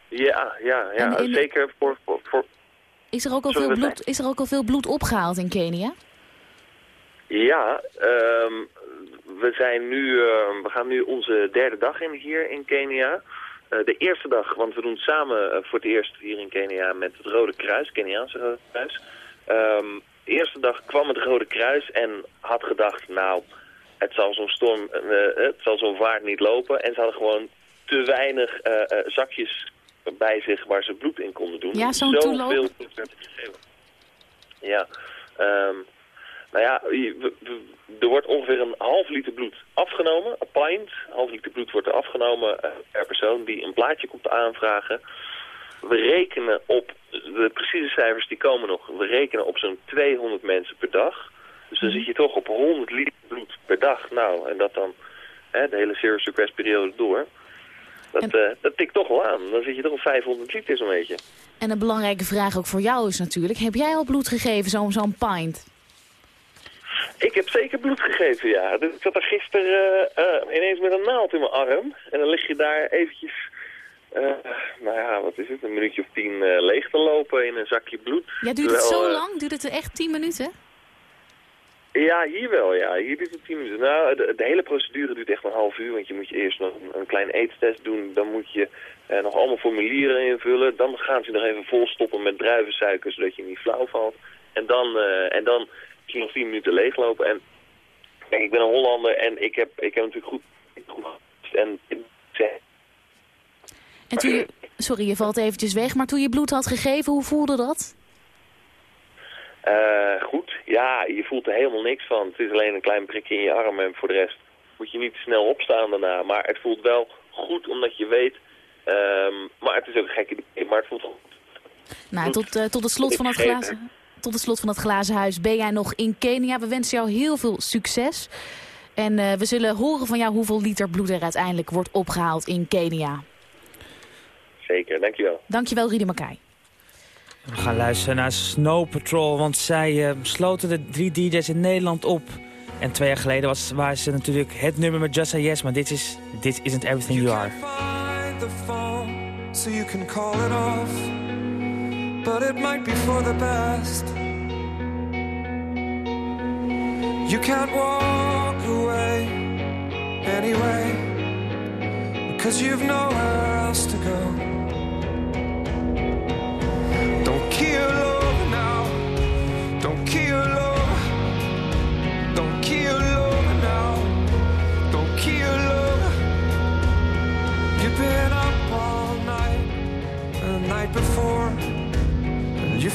Ja, ja, ja. Zeker voor, voor, voor... Is er, ook al veel bloed, is er ook al veel bloed opgehaald in Kenia? Ja, um, we, zijn nu, uh, we gaan nu onze derde dag in hier in Kenia. Uh, de eerste dag, want we doen het samen uh, voor het eerst hier in Kenia met het Rode Kruis, Keniaanse Rode Kruis. Um, de eerste dag kwam het Rode Kruis en had gedacht, nou, het zal zo'n storm, het zal zo'n vaart niet lopen. En ze hadden gewoon te weinig zakjes bij zich waar ze bloed in konden doen. Ja, zo'n toeloop. Ja, um, nou ja, er wordt ongeveer een half liter bloed afgenomen, een pint. Een half liter bloed wordt er afgenomen eh, per persoon die een plaatje komt aanvragen. We rekenen op, de precieze cijfers die komen nog, we rekenen op zo'n 200 mensen per dag. Dus dan mhm. zit je toch op 100 liter bloed per dag. Nou, en dat dan hè, de hele serious request periode door. Dat, en... uh, dat tikt toch wel aan. Dan zit je toch op 500 liter zo'n beetje. En een belangrijke vraag ook voor jou is natuurlijk, heb jij al bloed gegeven, zo'n zo'n pint? Ik heb zeker bloed gegeven, ja. Dus ik zat er gisteren uh, ineens met een naald in mijn arm. En dan lig je daar eventjes, uh, nou ja, wat is het, een minuutje of tien leeg te lopen in een zakje bloed. Ja, duurt het zo lang? Duurt het echt tien minuten? Ja, hier wel, ja. Hier duurt het tien minuten. Nou, de, de, hele procedure duurt echt een half uur, want je moet je eerst nog een, een klein eetstest doen. Dan moet je nog allemaal formulieren invullen. Dan gaan ze nog even volstoppen met druivensuiker, zodat je niet flauw valt. En dan, en dan misschien nog 10 minuten leeglopen. En kijk, ik ben een Hollander en ik heb, ik heb natuurlijk goed, goed en en toen je, sorry, je valt eventjes weg, maar toen je bloed had gegeven, hoe voelde dat? Uh, goed, ja, je voelt er helemaal niks van. Het is alleen een klein prikje in je arm en voor de rest moet je niet snel opstaan daarna. Maar het voelt wel goed, omdat je weet, um, maar het is ook een gekke idee, maar het voelt goed. Nou, tot, uh, tot het slot van het glazen tot het slot van het glazen huis ben jij nog in Kenia. We wensen jou heel veel succes. En uh, we zullen horen van jou hoeveel liter bloed er uiteindelijk wordt opgehaald in Kenia. Zeker, dankjewel. Dankjewel, Riede Makai. We gaan luisteren naar Snow Patrol, want zij uh, sloten de drie DJ's in Nederland op. En twee jaar geleden was, waren ze natuurlijk het nummer met Just Say Yes, maar dit is This Isn't Everything You, you Are. But it might be for the best. You can't walk away anyway, because you've nowhere else to go. Don't kill love now, don't kill love, don't kill love now, don't kill love. You've been up all night, the night before.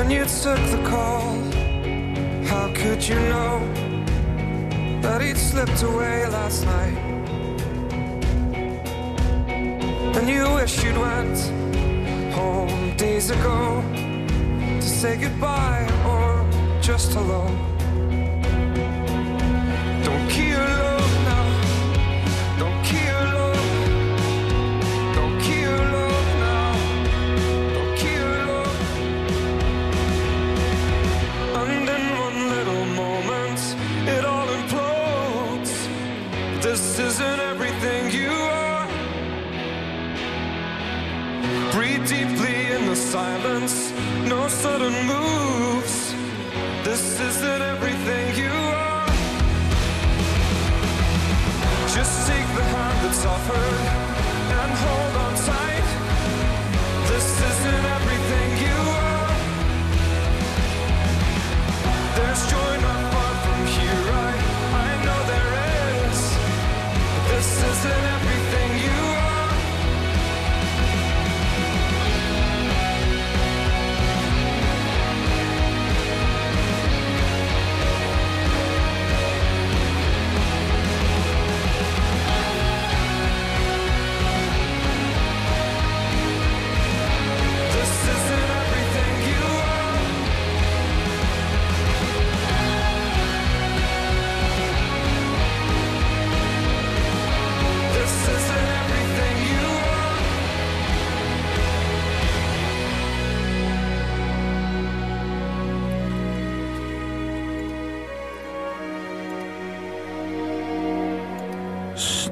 When you took the call, how could you know that he'd slipped away last night? And you wish you'd went home days ago. To say goodbye or just hello. Sudden moves. This isn't everything you are. Just take the hand that's offered and hold on tight. This isn't everything you are. There's joy not far from here. I, I know there is. This isn't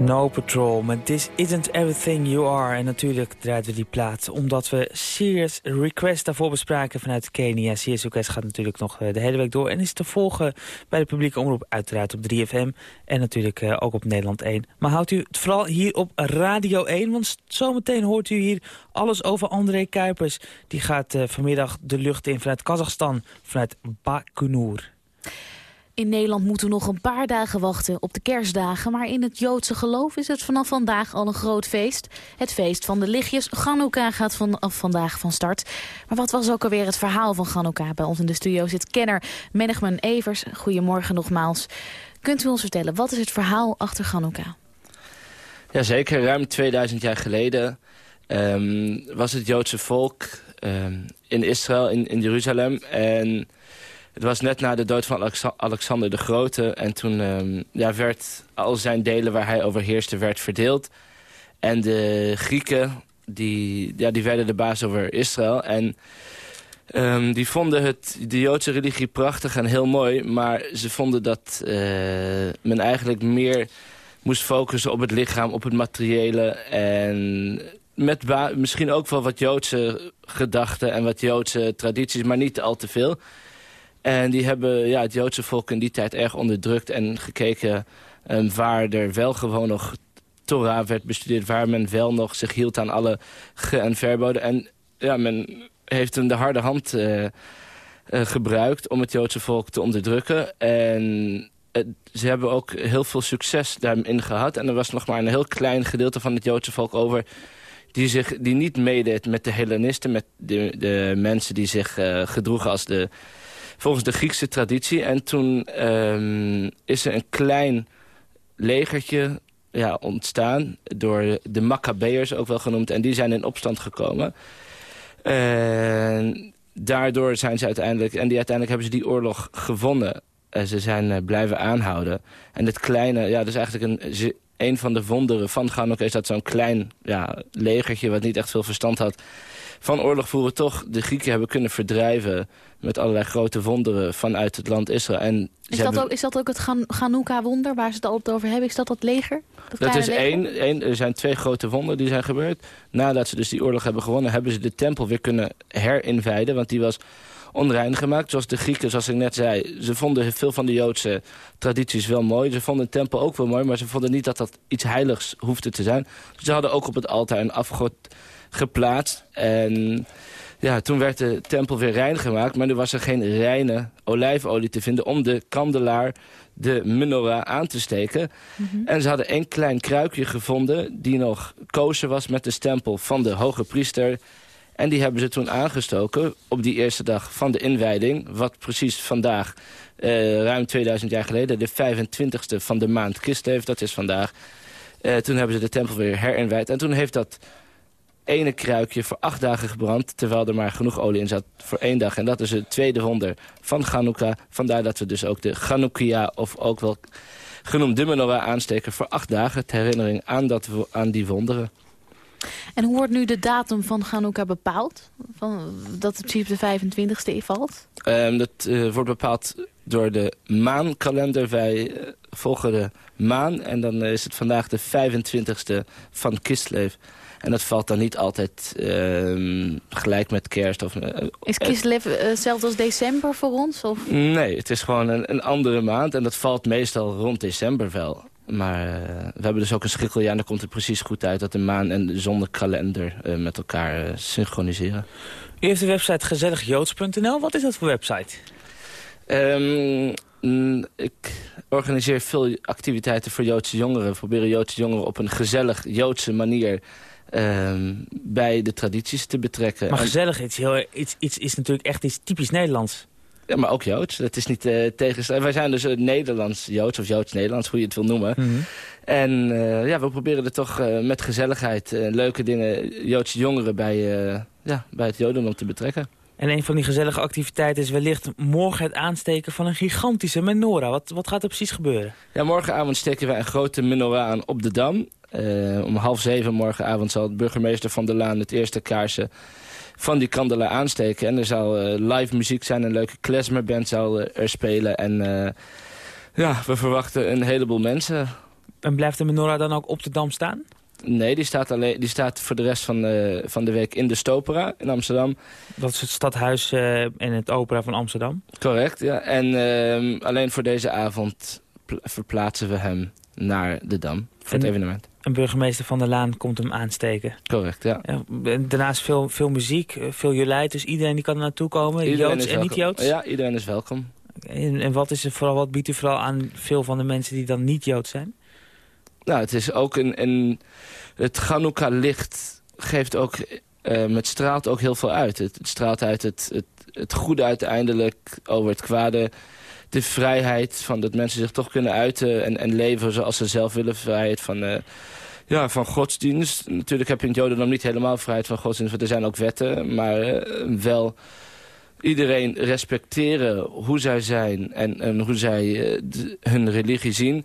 Snow Patrol met This Isn't Everything You Are. En natuurlijk draaien we die plaat omdat we Serious Request daarvoor bespraken vanuit Kenia. Serious Request gaat natuurlijk nog eh, de hele week door. En is te volgen bij de publieke omroep uiteraard op 3FM. En natuurlijk eh, ook op Nederland 1. Maar houdt u het vooral hier op Radio 1. Want zometeen hoort u hier alles over André Kuipers. Die gaat eh, vanmiddag de lucht in vanuit Kazachstan. Vanuit Bakunur. In Nederland moeten we nog een paar dagen wachten op de kerstdagen. Maar in het Joodse geloof is het vanaf vandaag al een groot feest. Het feest van de lichtjes. Chanukka gaat vanaf vandaag van start. Maar wat was ook alweer het verhaal van Chanukka? Bij ons in de studio zit kenner Menigman Evers. Goedemorgen nogmaals. Kunt u ons vertellen, wat is het verhaal achter Chanukka? Jazeker, ruim 2000 jaar geleden ehm, was het Joodse volk ehm, in Israël, in, in Jeruzalem. En het was net na de dood van Alexa- Alexander de Grote. En toen ehm, ja, werd al zijn delen waar hij overheerste, werd verdeeld. En de Grieken, die, ja, die werden de baas over Israël. En ehm, die vonden het, de Joodse religie prachtig en heel mooi. Maar ze vonden dat eh, men eigenlijk meer moest focussen op het lichaam, op het materiële. En met misschien ook wel wat Joodse gedachten en wat Joodse tradities, maar niet al te veel. En die hebben ja, het Joodse volk in die tijd erg onderdrukt en gekeken ehm, waar er wel gewoon nog Torah werd bestudeerd, waar men wel nog zich hield aan alle ge- en verboden. En ja, men heeft een de harde hand eh, eh, gebruikt om het Joodse volk te onderdrukken. En ze hebben ook heel veel succes daarin gehad. En er was nog maar een heel klein gedeelte van het Joodse volk over... die, zich, die niet meedeed met de Hellenisten, met de, de mensen die zich eh, gedroegen als de, volgens de Griekse traditie. En toen ehm, is er een klein legertje ja, ontstaan door de Maccabeërs ook wel genoemd. En die zijn in opstand gekomen. En daardoor zijn ze uiteindelijk... en die uiteindelijk hebben ze die oorlog gewonnen. En ze zijn eh, blijven aanhouden. En het kleine, ja, is eigenlijk een, een van de wonderen van Hanukkah... is dat zo'n klein ja, legertje, wat niet echt veel verstand had... van oorlog voeren toch de Grieken hebben kunnen verdrijven... met allerlei grote wonderen vanuit het land Israël. En Is dat, hebben- ook, is dat ook het Gan- Chanukka-wonder waar ze het altijd over hebben? Is dat dat leger? Dat, is leger? één, één. Er zijn twee grote wonderen die zijn gebeurd. Nadat ze dus die oorlog hebben gewonnen... hebben ze de tempel weer kunnen herinwijden. Want die was onrein gemaakt. Zoals de Grieken, zoals ik net zei... ze vonden veel van de Joodse tradities wel mooi. Ze vonden de tempel ook wel mooi... maar ze vonden niet dat dat iets heiligs hoefde te zijn. Ze hadden ook op het altaar een afgod geplaatst. En ja, toen werd de tempel weer rein gemaakt... maar nu was er geen reine olijfolie te vinden... om de kandelaar, de menorah, aan te steken. En ze hadden één klein kruikje gevonden... die nog kozer was met de stempel van de hoge priester... En die hebben ze toen aangestoken op die eerste dag van de inwijding. Wat precies vandaag, eh, ruim 2000 jaar geleden, de 25e van de maand Kislev, dat is vandaag. Eh, toen hebben ze de tempel weer herinwijd. En toen heeft dat ene kruikje voor acht dagen gebrand... terwijl er maar genoeg olie in zat voor één dag. En dat is het tweede wonder van Chanukka. Vandaar dat we dus ook de Chanukkia, of ook wel genoemd de menorah aansteken... voor acht dagen, ter herinnering aan, dat, aan die wonderen. En hoe wordt nu de datum van Hanukkah bepaald? Van, dat het precies op de 25e valt? Um, dat uh, wordt bepaald door de maankalender. Wij uh, volgen de maan en dan is het vandaag de 25e van Kislev. En dat valt dan niet altijd uh, gelijk met kerst. Of, uh, is Kislev hetzelfde als december voor ons? Of? Nee, het is gewoon een, een, andere maand. En dat valt meestal rond december wel. Maar uh, we hebben dus ook een schrikkeljaar. En dan komt het precies goed uit dat de maan en de zonnekalender met elkaar synchroniseren. U heeft de website gezelligjoods.nl. Wat is dat voor website? Um, ik organiseer veel activiteiten voor Joodse jongeren. We proberen Joodse jongeren op een gezellig Joodse manier bij de tradities te betrekken. Maar gezellig iets, heel, iets, iets is natuurlijk echt iets typisch Nederlands. Ja, maar ook Joods. Dat is niet uh, tegen... Wij zijn dus uh, Nederlands-Joods of Joods-Nederlands, hoe je het wil noemen. Mhm. Mm -hmm. En uh, ja, we proberen er toch met gezelligheid leuke dingen... Joodse jongeren bij, ja, bij het Jodendom te betrekken. En een van die gezellige activiteiten is wellicht morgen het aansteken van een gigantische menorah. Wat, wat gaat er precies gebeuren? Ja, morgenavond steken wij een grote menorah aan op de Dam. Uh, om half zeven morgenavond zal de burgemeester van der Laan het eerste kaarsen van die kandelaar aansteken. En er zal uh, live muziek zijn, een leuke klezmerband zal uh, er spelen. En ja, we verwachten een heleboel mensen. En blijft de menorah dan ook op de Dam staan? Nee, die staat, alleen, die staat voor de rest van de, van de week in de Stopera in Amsterdam. Dat is het stadhuis en het opera van Amsterdam? Correct, ja. En uh, alleen voor deze avond verplaatsen we hem naar de Dam voor en, het evenement. En burgemeester Van der Laan komt hem aansteken? Correct, ja. daarnaast veel, veel muziek, veel jolijt, dus iedereen die kan er naartoe komen, iedereen Joods en niet-Joods? Ja, iedereen is welkom. En, en wat, is er vooral, wat biedt u vooral aan veel van de mensen die dan niet Joods zijn? Nou, het is ook een... een het Chanukka-licht geeft ook... Uh, het straalt ook heel veel uit. Het, het straalt uit het, het, het goede uiteindelijk over het kwade. De vrijheid van dat mensen zich toch kunnen uiten en, en leven zoals ze zelf willen. Vrijheid van, uh, ja, van godsdienst. Natuurlijk heb je in het Jodendom niet helemaal vrijheid van godsdienst. Want er zijn ook wetten, maar uh, wel iedereen respecteren hoe zij zijn en, en hoe zij de, hun religie zien.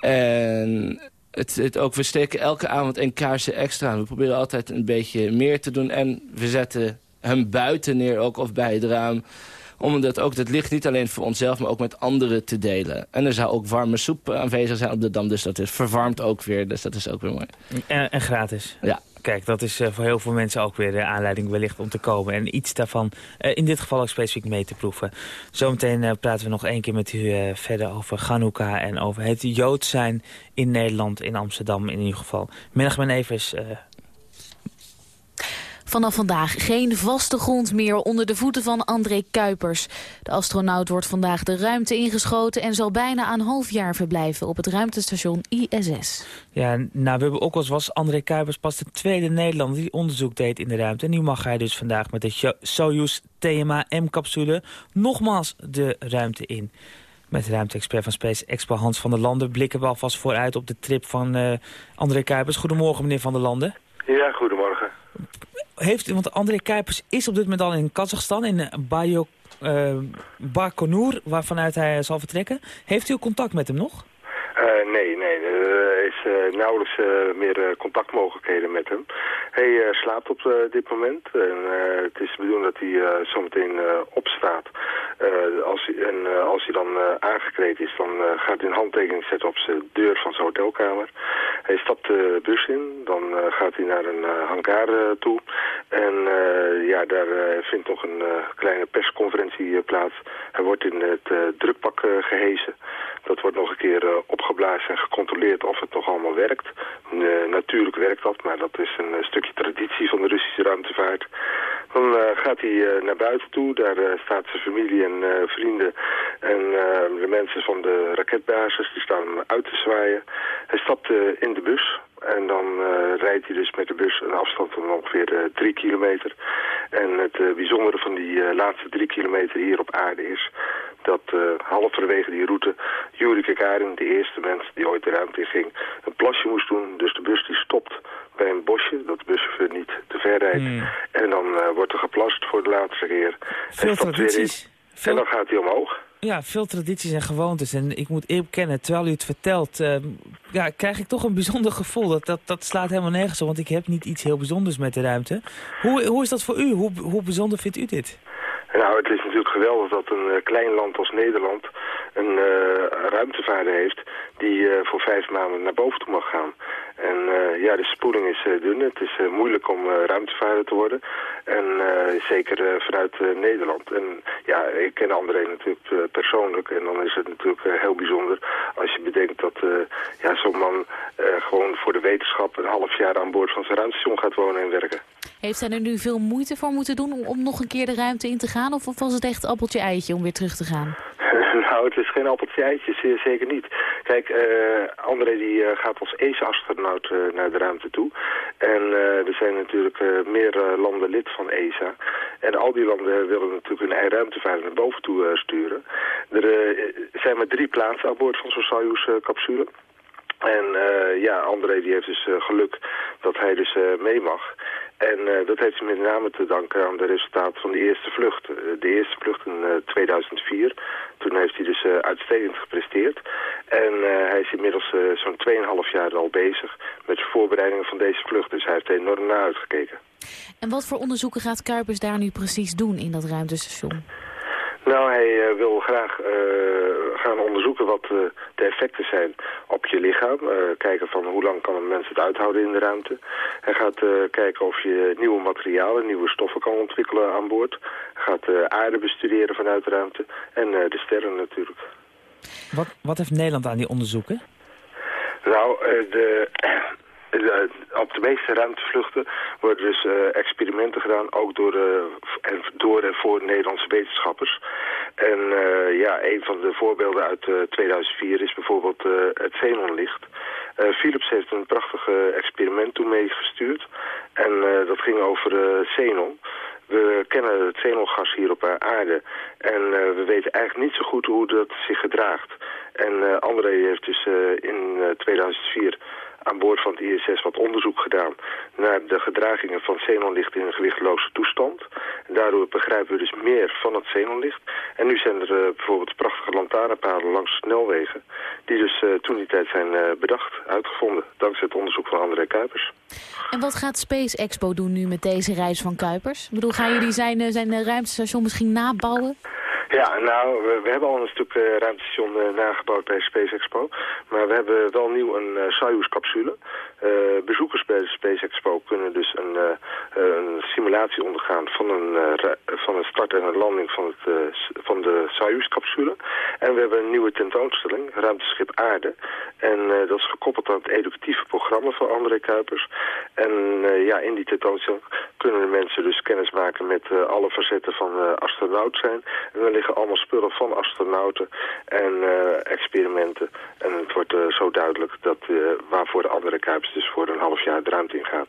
En het, het ook, we steken elke avond een kaarsje extra. We proberen altijd een beetje meer te doen. En we zetten hem buiten neer, ook of bij het raam. Omdat ook dat licht niet alleen voor onszelf, maar ook met anderen te delen. En er zou ook warme soep aanwezig zijn op de Dam. Dus dat is verwarmd ook weer. Dus dat is ook weer mooi. En, en gratis? Ja. Kijk, dat is uh, voor heel veel mensen ook weer de aanleiding wellicht om te komen. En iets daarvan uh, in dit geval ook specifiek mee te proeven. Zometeen uh, praten we nog één keer met u verder over Chanukka en over het Joods zijn in Nederland, in Amsterdam in ieder geval. Menachem Evers... Vanaf vandaag geen vaste grond meer onder de voeten van André Kuipers. De astronaut wordt vandaag de ruimte ingeschoten... en zal bijna een half jaar verblijven op het ruimtestation ISS. Ja, nou, we hebben ook als was André Kuipers pas de tweede Nederlander... die onderzoek deed in de ruimte. En nu mag hij dus vandaag met de Soyuz TMA-M-capsule... nogmaals de ruimte in. Met de ruimte-expert van Space Expo Hans van der Landen... blikken we alvast vooruit op de trip van uh, André Kuipers. Goedemorgen, meneer van der Landen. Ja, goedemorgen heeft, want André Kuipers is op dit moment al in Kazachstan, in Bayo, uh, Bakonur, waarvanuit hij zal vertrekken. Heeft u contact met hem nog? Nee, nee. Er is nauwelijks meer contactmogelijkheden met hem. Hij slaapt op dit moment. En, het is de bedoeling dat hij zometeen opstaat. als hij, en als hij dan aangekleed is, dan gaat hij een handtekening zetten op zijn deur van zijn hotelkamer. Hij stapt de bus in, dan gaat hij naar een hangar toe. En ja, daar vindt nog een kleine persconferentie plaats. Hij wordt in het drukpak gehesen. Dat wordt nog een keer opgeblazen en gecontroleerd of het nog allemaal werkt. Natuurlijk werkt dat, maar dat is een stukje traditie van de Russische ruimtevaart. Dan gaat hij naar buiten toe, daar staat zijn familie en vrienden en de mensen van de raketbasis, die staan hem uit te zwaaien. Hij stapt in de bus en dan rijdt hij dus met de bus een afstand van ongeveer drie kilometer. En het bijzondere van die laatste drie kilometer hier op aarde is dat halverwege die route Yuri Gagarin, de eerste mens die ooit de ruimte in ging, een plasje moest doen. Dus de bus die stopt bij een bosje dat de buschauffeur niet te rijdt. En dan eh, wordt er geplast voor de laatste keer. Veel tradities. En dan gaat hij omhoog. Ja, veel tradities en gewoontes. En ik moet eerlijk kennen, terwijl u het vertelt... eh, ja, krijg ik toch een bijzonder gevoel. Dat, dat, dat slaat helemaal nergens op, want ik heb niet iets heel bijzonders met de ruimte. Hoe, hoe is dat voor u? Hoe, hoe bijzonder vindt u dit? Nou, het is natuurlijk geweldig dat een eh, klein land als Nederland een eh, ruimtevaarder heeft die eh, voor vijf maanden naar boven toe mag gaan. En ja, de spoeling is eh, dun. Het is moeilijk om ruimtevaarder te worden. En zeker vanuit Nederland. En ja, ik ken André natuurlijk persoonlijk. En dan is het natuurlijk heel bijzonder als je bedenkt dat ja, zo'n man gewoon voor de wetenschap een half jaar aan boord van zijn ruimtestation gaat wonen en werken. Heeft hij er nu veel moeite voor moeten doen om, nog een keer de ruimte in te gaan? Of, of was het echt appeltje-eitje om weer terug te gaan? nou, het is geen appeltje eitje, zeker niet. Kijk, eh André die eh, gaat als ESA-astronaut eh, naar de ruimte toe. En er zijn natuurlijk meer landen lid van ESA. En al die landen willen natuurlijk hun eigen ruimtevaart naar boven toe sturen. Er zijn maar drie plaatsen aan boord van zo'n Soyuz-capsule. En ja, André die heeft dus geluk dat hij dus eh, mee mag. En eh, dat heeft hij met name te danken aan de resultaten van de eerste vlucht. Eh, de eerste vlucht in eh, 2004. Toen heeft hij dus eh, uitstekend gepresteerd. En eh, hij is inmiddels eh, zo'n 2,5 jaar al bezig met de voorbereidingen van deze vlucht. Dus hij heeft enorm naar uitgekeken. En wat voor onderzoeken gaat Kuipers daar nu precies doen in dat ruimtestation? Nou, hij eh, wil graag eh, gaan onderzoeken wat eh, de effecten zijn op je lichaam. Kijken van hoe lang kan een mens het uithouden in de ruimte. Hij gaat kijken of je nieuwe materialen, nieuwe stoffen kan ontwikkelen aan boord. Hij gaat de aarde bestuderen vanuit de ruimte. En de sterren natuurlijk. Wat, wat heeft Nederland aan die onderzoeken? Nou, de- op de meeste ruimtevluchten worden dus eh, experimenten gedaan, ook door, eh, en, door en voor Nederlandse wetenschappers. En eh, ja, een van de voorbeelden uit eh, 2004 is bijvoorbeeld eh, het xenonlicht. Eh, Philips heeft een prachtig eh, experiment toen meegestuurd. En eh, dat ging over eh, xenon. We kennen het xenongas hier op aarde en eh, we weten eigenlijk niet zo goed hoe dat zich gedraagt. En eh, André heeft dus eh, in eh, 2004 aan boord van het ISS wat onderzoek gedaan naar de gedragingen van xenonlicht in een gewichtloze toestand. Daardoor begrijpen we dus meer van het xenonlicht. En nu zijn er eh, bijvoorbeeld prachtige lantaarnpalen langs snelwegen, die dus eh, toen die tijd zijn eh, bedacht, uitgevonden, dankzij het onderzoek van André Kuipers. En wat gaat Space Expo doen nu met deze reis van Kuipers? Ik bedoel, gaan jullie zijn, zijn ruimtestation misschien nabouwen? Ja, nou, we, hebben al een stuk eh, ruimtestation eh, nagebouwd bij Space Expo. Maar we hebben wel nieuw een eh, Soyuz-capsule. Bezoekers bij de Space Expo kunnen dus een, een simulatie ondergaan van een, van een start en een landing van, het, van de Soyuz-capsule. En we hebben een nieuwe tentoonstelling, Ruimteschip Aarde. En dat is gekoppeld aan het educatieve programma van André Kuipers. En ja, in die tentoonstelling kunnen de mensen dus kennis maken met eh, alle facetten van eh, astronaut zijn. En er liggen allemaal spullen van astronauten en eh, experimenten. En het wordt zo duidelijk dat waarvoor de andere Kuipers dus voor een half jaar de ruimte in gaat.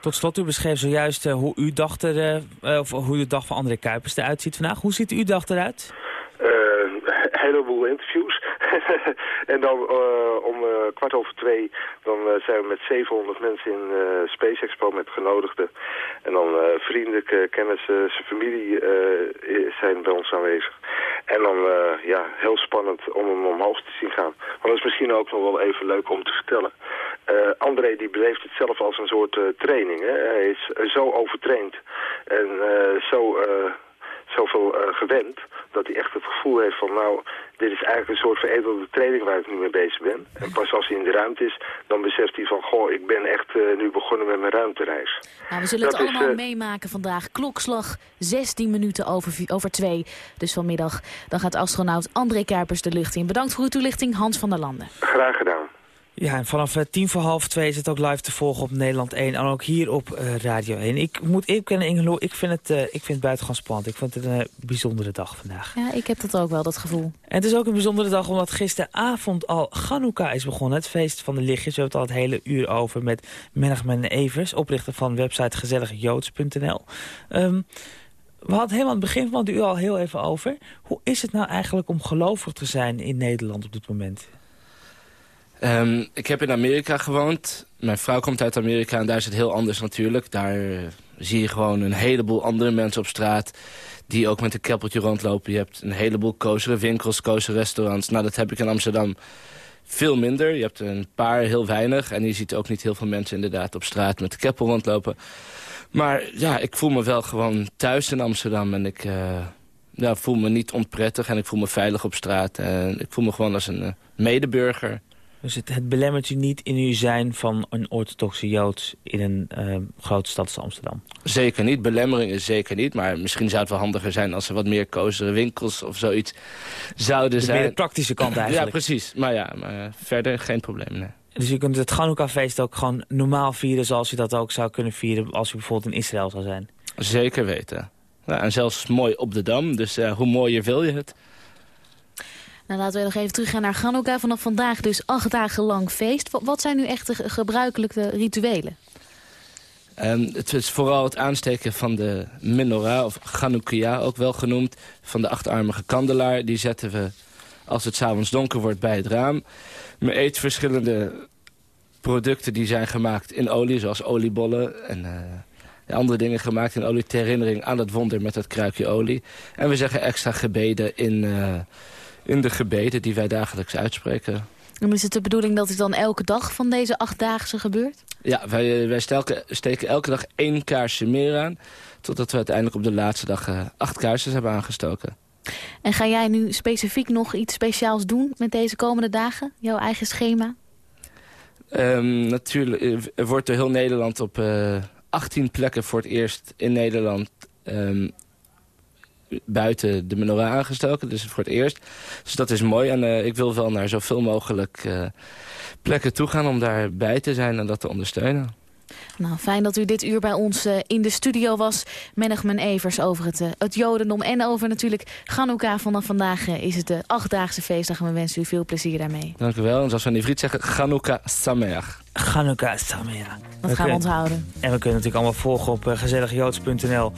Tot slot, u beschreef zojuist hoe uw dag er, of hoe de dag van André Kuipers eruit ziet vandaag. Hoe ziet uw dag eruit? Een heleboel interviews. en dan eh, om eh, kwart over twee dan eh, zijn we met 700 mensen in Space Expo met genodigden. En dan vrienden, kennissen, zijn familie zijn bij ons aanwezig. En dan ja, heel spannend om hem omhoog te zien gaan. Maar dat is misschien ook nog wel even leuk om te vertellen. Eh, André die beleeft het zelf als een soort training. Hè? Hij is zo overtraind en zo... zoveel eh, gewend dat hij echt het gevoel heeft van nou, dit is eigenlijk een soort veredelde training waar ik nu mee bezig ben. En pas als hij in de ruimte is, dan beseft hij van goh, ik ben echt eh, nu begonnen met mijn ruimtereis. Nou, we zullen Dat het is, allemaal eh, meemaken vandaag. Klokslag 16 minuten over, over 2. Dus vanmiddag dan gaat astronaut André Kuipers de lucht in. Bedankt voor uw toelichting, Hans van der Landen. Graag gedaan. Ja, en vanaf eh, tien voor half twee is het ook live te volgen op Nederland 1. En ook hier op eh, Radio 1. Ik moet eerlijk kennen, Ingelo, ik vind het, eh, ik vind het buitengewoon spannend. Ik vind het een bijzondere dag vandaag. Ja, ik heb dat ook wel, dat gevoel. En het is ook een bijzondere dag omdat gisteravond al Chanukka is begonnen. Het feest van de lichtjes. We hebben het al het hele uur over met Menachem Evers, oprichter van website gezelligjoods.nl. Ehm, we hadden helemaal aan het begin van het uur al heel even over. Hoe is het nou eigenlijk om gelovig te zijn in Nederland op dit moment? Ehm, ik heb in Amerika gewoond. Mijn vrouw komt uit Amerika en daar is het heel anders natuurlijk. Daar eh, zie je gewoon een heleboel andere mensen op straat... die ook met een keppeltje rondlopen. Je hebt een heleboel kozere winkels, kozere restaurants. Nou, dat heb ik in Amsterdam veel minder. Je hebt een paar, heel weinig. En je ziet ook niet heel veel mensen inderdaad op straat met de keppel rondlopen. Maar ja, ik voel me wel gewoon thuis in Amsterdam. En ik eh, ja, voel me niet onprettig en ik voel me veilig op straat. En ik voel me gewoon als een eh, medeburger. Dus het, het belemmert u niet in uw zijn van een orthodoxe Jood in een eh, grote stad als Amsterdam? Zeker niet. Belemmering is zeker niet. Maar misschien zou het wel handiger zijn als er wat meer kozere winkels of zoiets zouden De zijn. meer de praktische kant eigenlijk. Ja, precies. Maar ja, maar verder geen probleem. Nee. Dus u kunt het Chanukka-feest ook gewoon normaal vieren... zoals u dat ook zou kunnen vieren als u bijvoorbeeld in Israël zou zijn? Zeker weten. Ja, en zelfs mooi op de Dam. Dus eh, hoe mooier wil je het? Nou, laten we nog even teruggaan naar Chanukka. Vanaf vandaag dus acht dagen lang feest. Wat- zijn nu echt de ge- gebruikelijke rituelen? En het is vooral het aansteken van de menorah, of Chanukkia ook wel genoemd... van de achtarmige kandelaar. Die zetten we, als het s'avonds donker wordt, bij het raam. Men eet verschillende producten die zijn gemaakt in olie... zoals oliebollen en eh, andere dingen gemaakt in olie... ter herinnering aan het wonder met dat kruikje olie. En we zeggen extra gebeden in, eh, in de gebeden die wij dagelijks uitspreken... En is het de bedoeling dat het dan elke dag van deze achtdaagse gebeurt? Ja, wij, eh, wij stelken- steken elke dag één kaarsje meer aan... totdat we uiteindelijk op de laatste dag eh, acht kaarsjes hebben aangestoken. En ga jij nu specifiek nog iets speciaals doen met deze komende dagen? Jouw eigen schema? Ehm, natuurlijk eh, er wordt door heel Nederland op eh 18 plekken voor het eerst in Nederland... ehm, buiten de menorah aangestoken, dus voor het eerst. Dus dat is mooi en eh, ik wil wel naar zoveel mogelijk eh, plekken toe gaan... om daarbij te zijn en dat te ondersteunen. Nou, fijn dat u dit uur bij ons eh, in de studio was. Menigman Evers over het, het Jodendom en over natuurlijk Chanukka. Vanaf vandaag is het de achtdaagse feestdag en we wensen u veel plezier daarmee. Dank u wel. En zoals we in Ivriet zeggen, Chanukka Sameach. Chanukka Samea. Dat gaan we onthouden. En we kunnen natuurlijk allemaal volgen op uh, gezelligjoods.nl.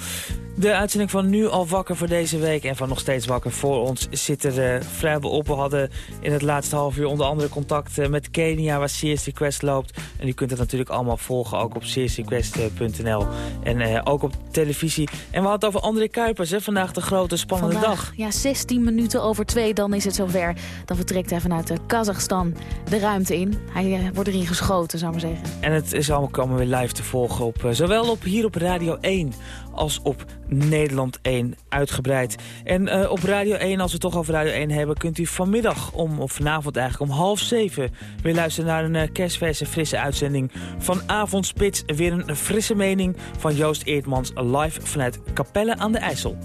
De uitzending van Nu al wakker voor deze week en van Nog Steeds Wakker voor ons zit er uh, vrijwel op. We hadden in het laatste half uur onder andere contact uh, met Kenia waar Serious Request loopt. En u kunt het natuurlijk allemaal volgen ook op seriousrequest.nl en uh, ook op televisie. En we hadden het over André Kuipers, hè? vandaag de grote spannende Vandaag, dag. Ja, 16 minuten over twee, dan is het zover. Dan vertrekt hij vanuit Kazachstan de ruimte in. Hij wordt erin geschoten, zeggen. En het is allemaal komen weer live te volgen, op, uh, zowel op, hier op Radio 1 als op Nederland 1 uitgebreid. En uh, op Radio 1, als we het toch over Radio 1 hebben... kunt u vanmiddag, om, of vanavond eigenlijk om half zeven... weer luisteren naar een uh, kerstverse frisse uitzending van Avondspits. Weer een frisse mening van Joost Eertmans live vanuit Capelle aan de IJssel.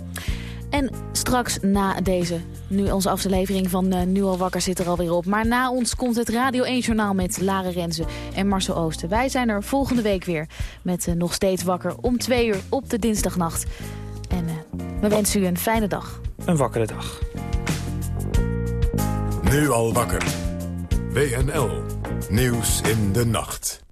En straks na deze, nu onze aflevering van uh, Nu al wakker zit er alweer op. Maar na ons komt het Radio 1 Journaal met Lara Renze en Marcel Oosten. Wij zijn er volgende week weer met uh, Nog Steeds Wakker om twee uur op de dinsdagnacht. En uh, we wensen u een fijne dag. Een wakkere dag. Nu al wakker. WNL. Nieuws in de nacht.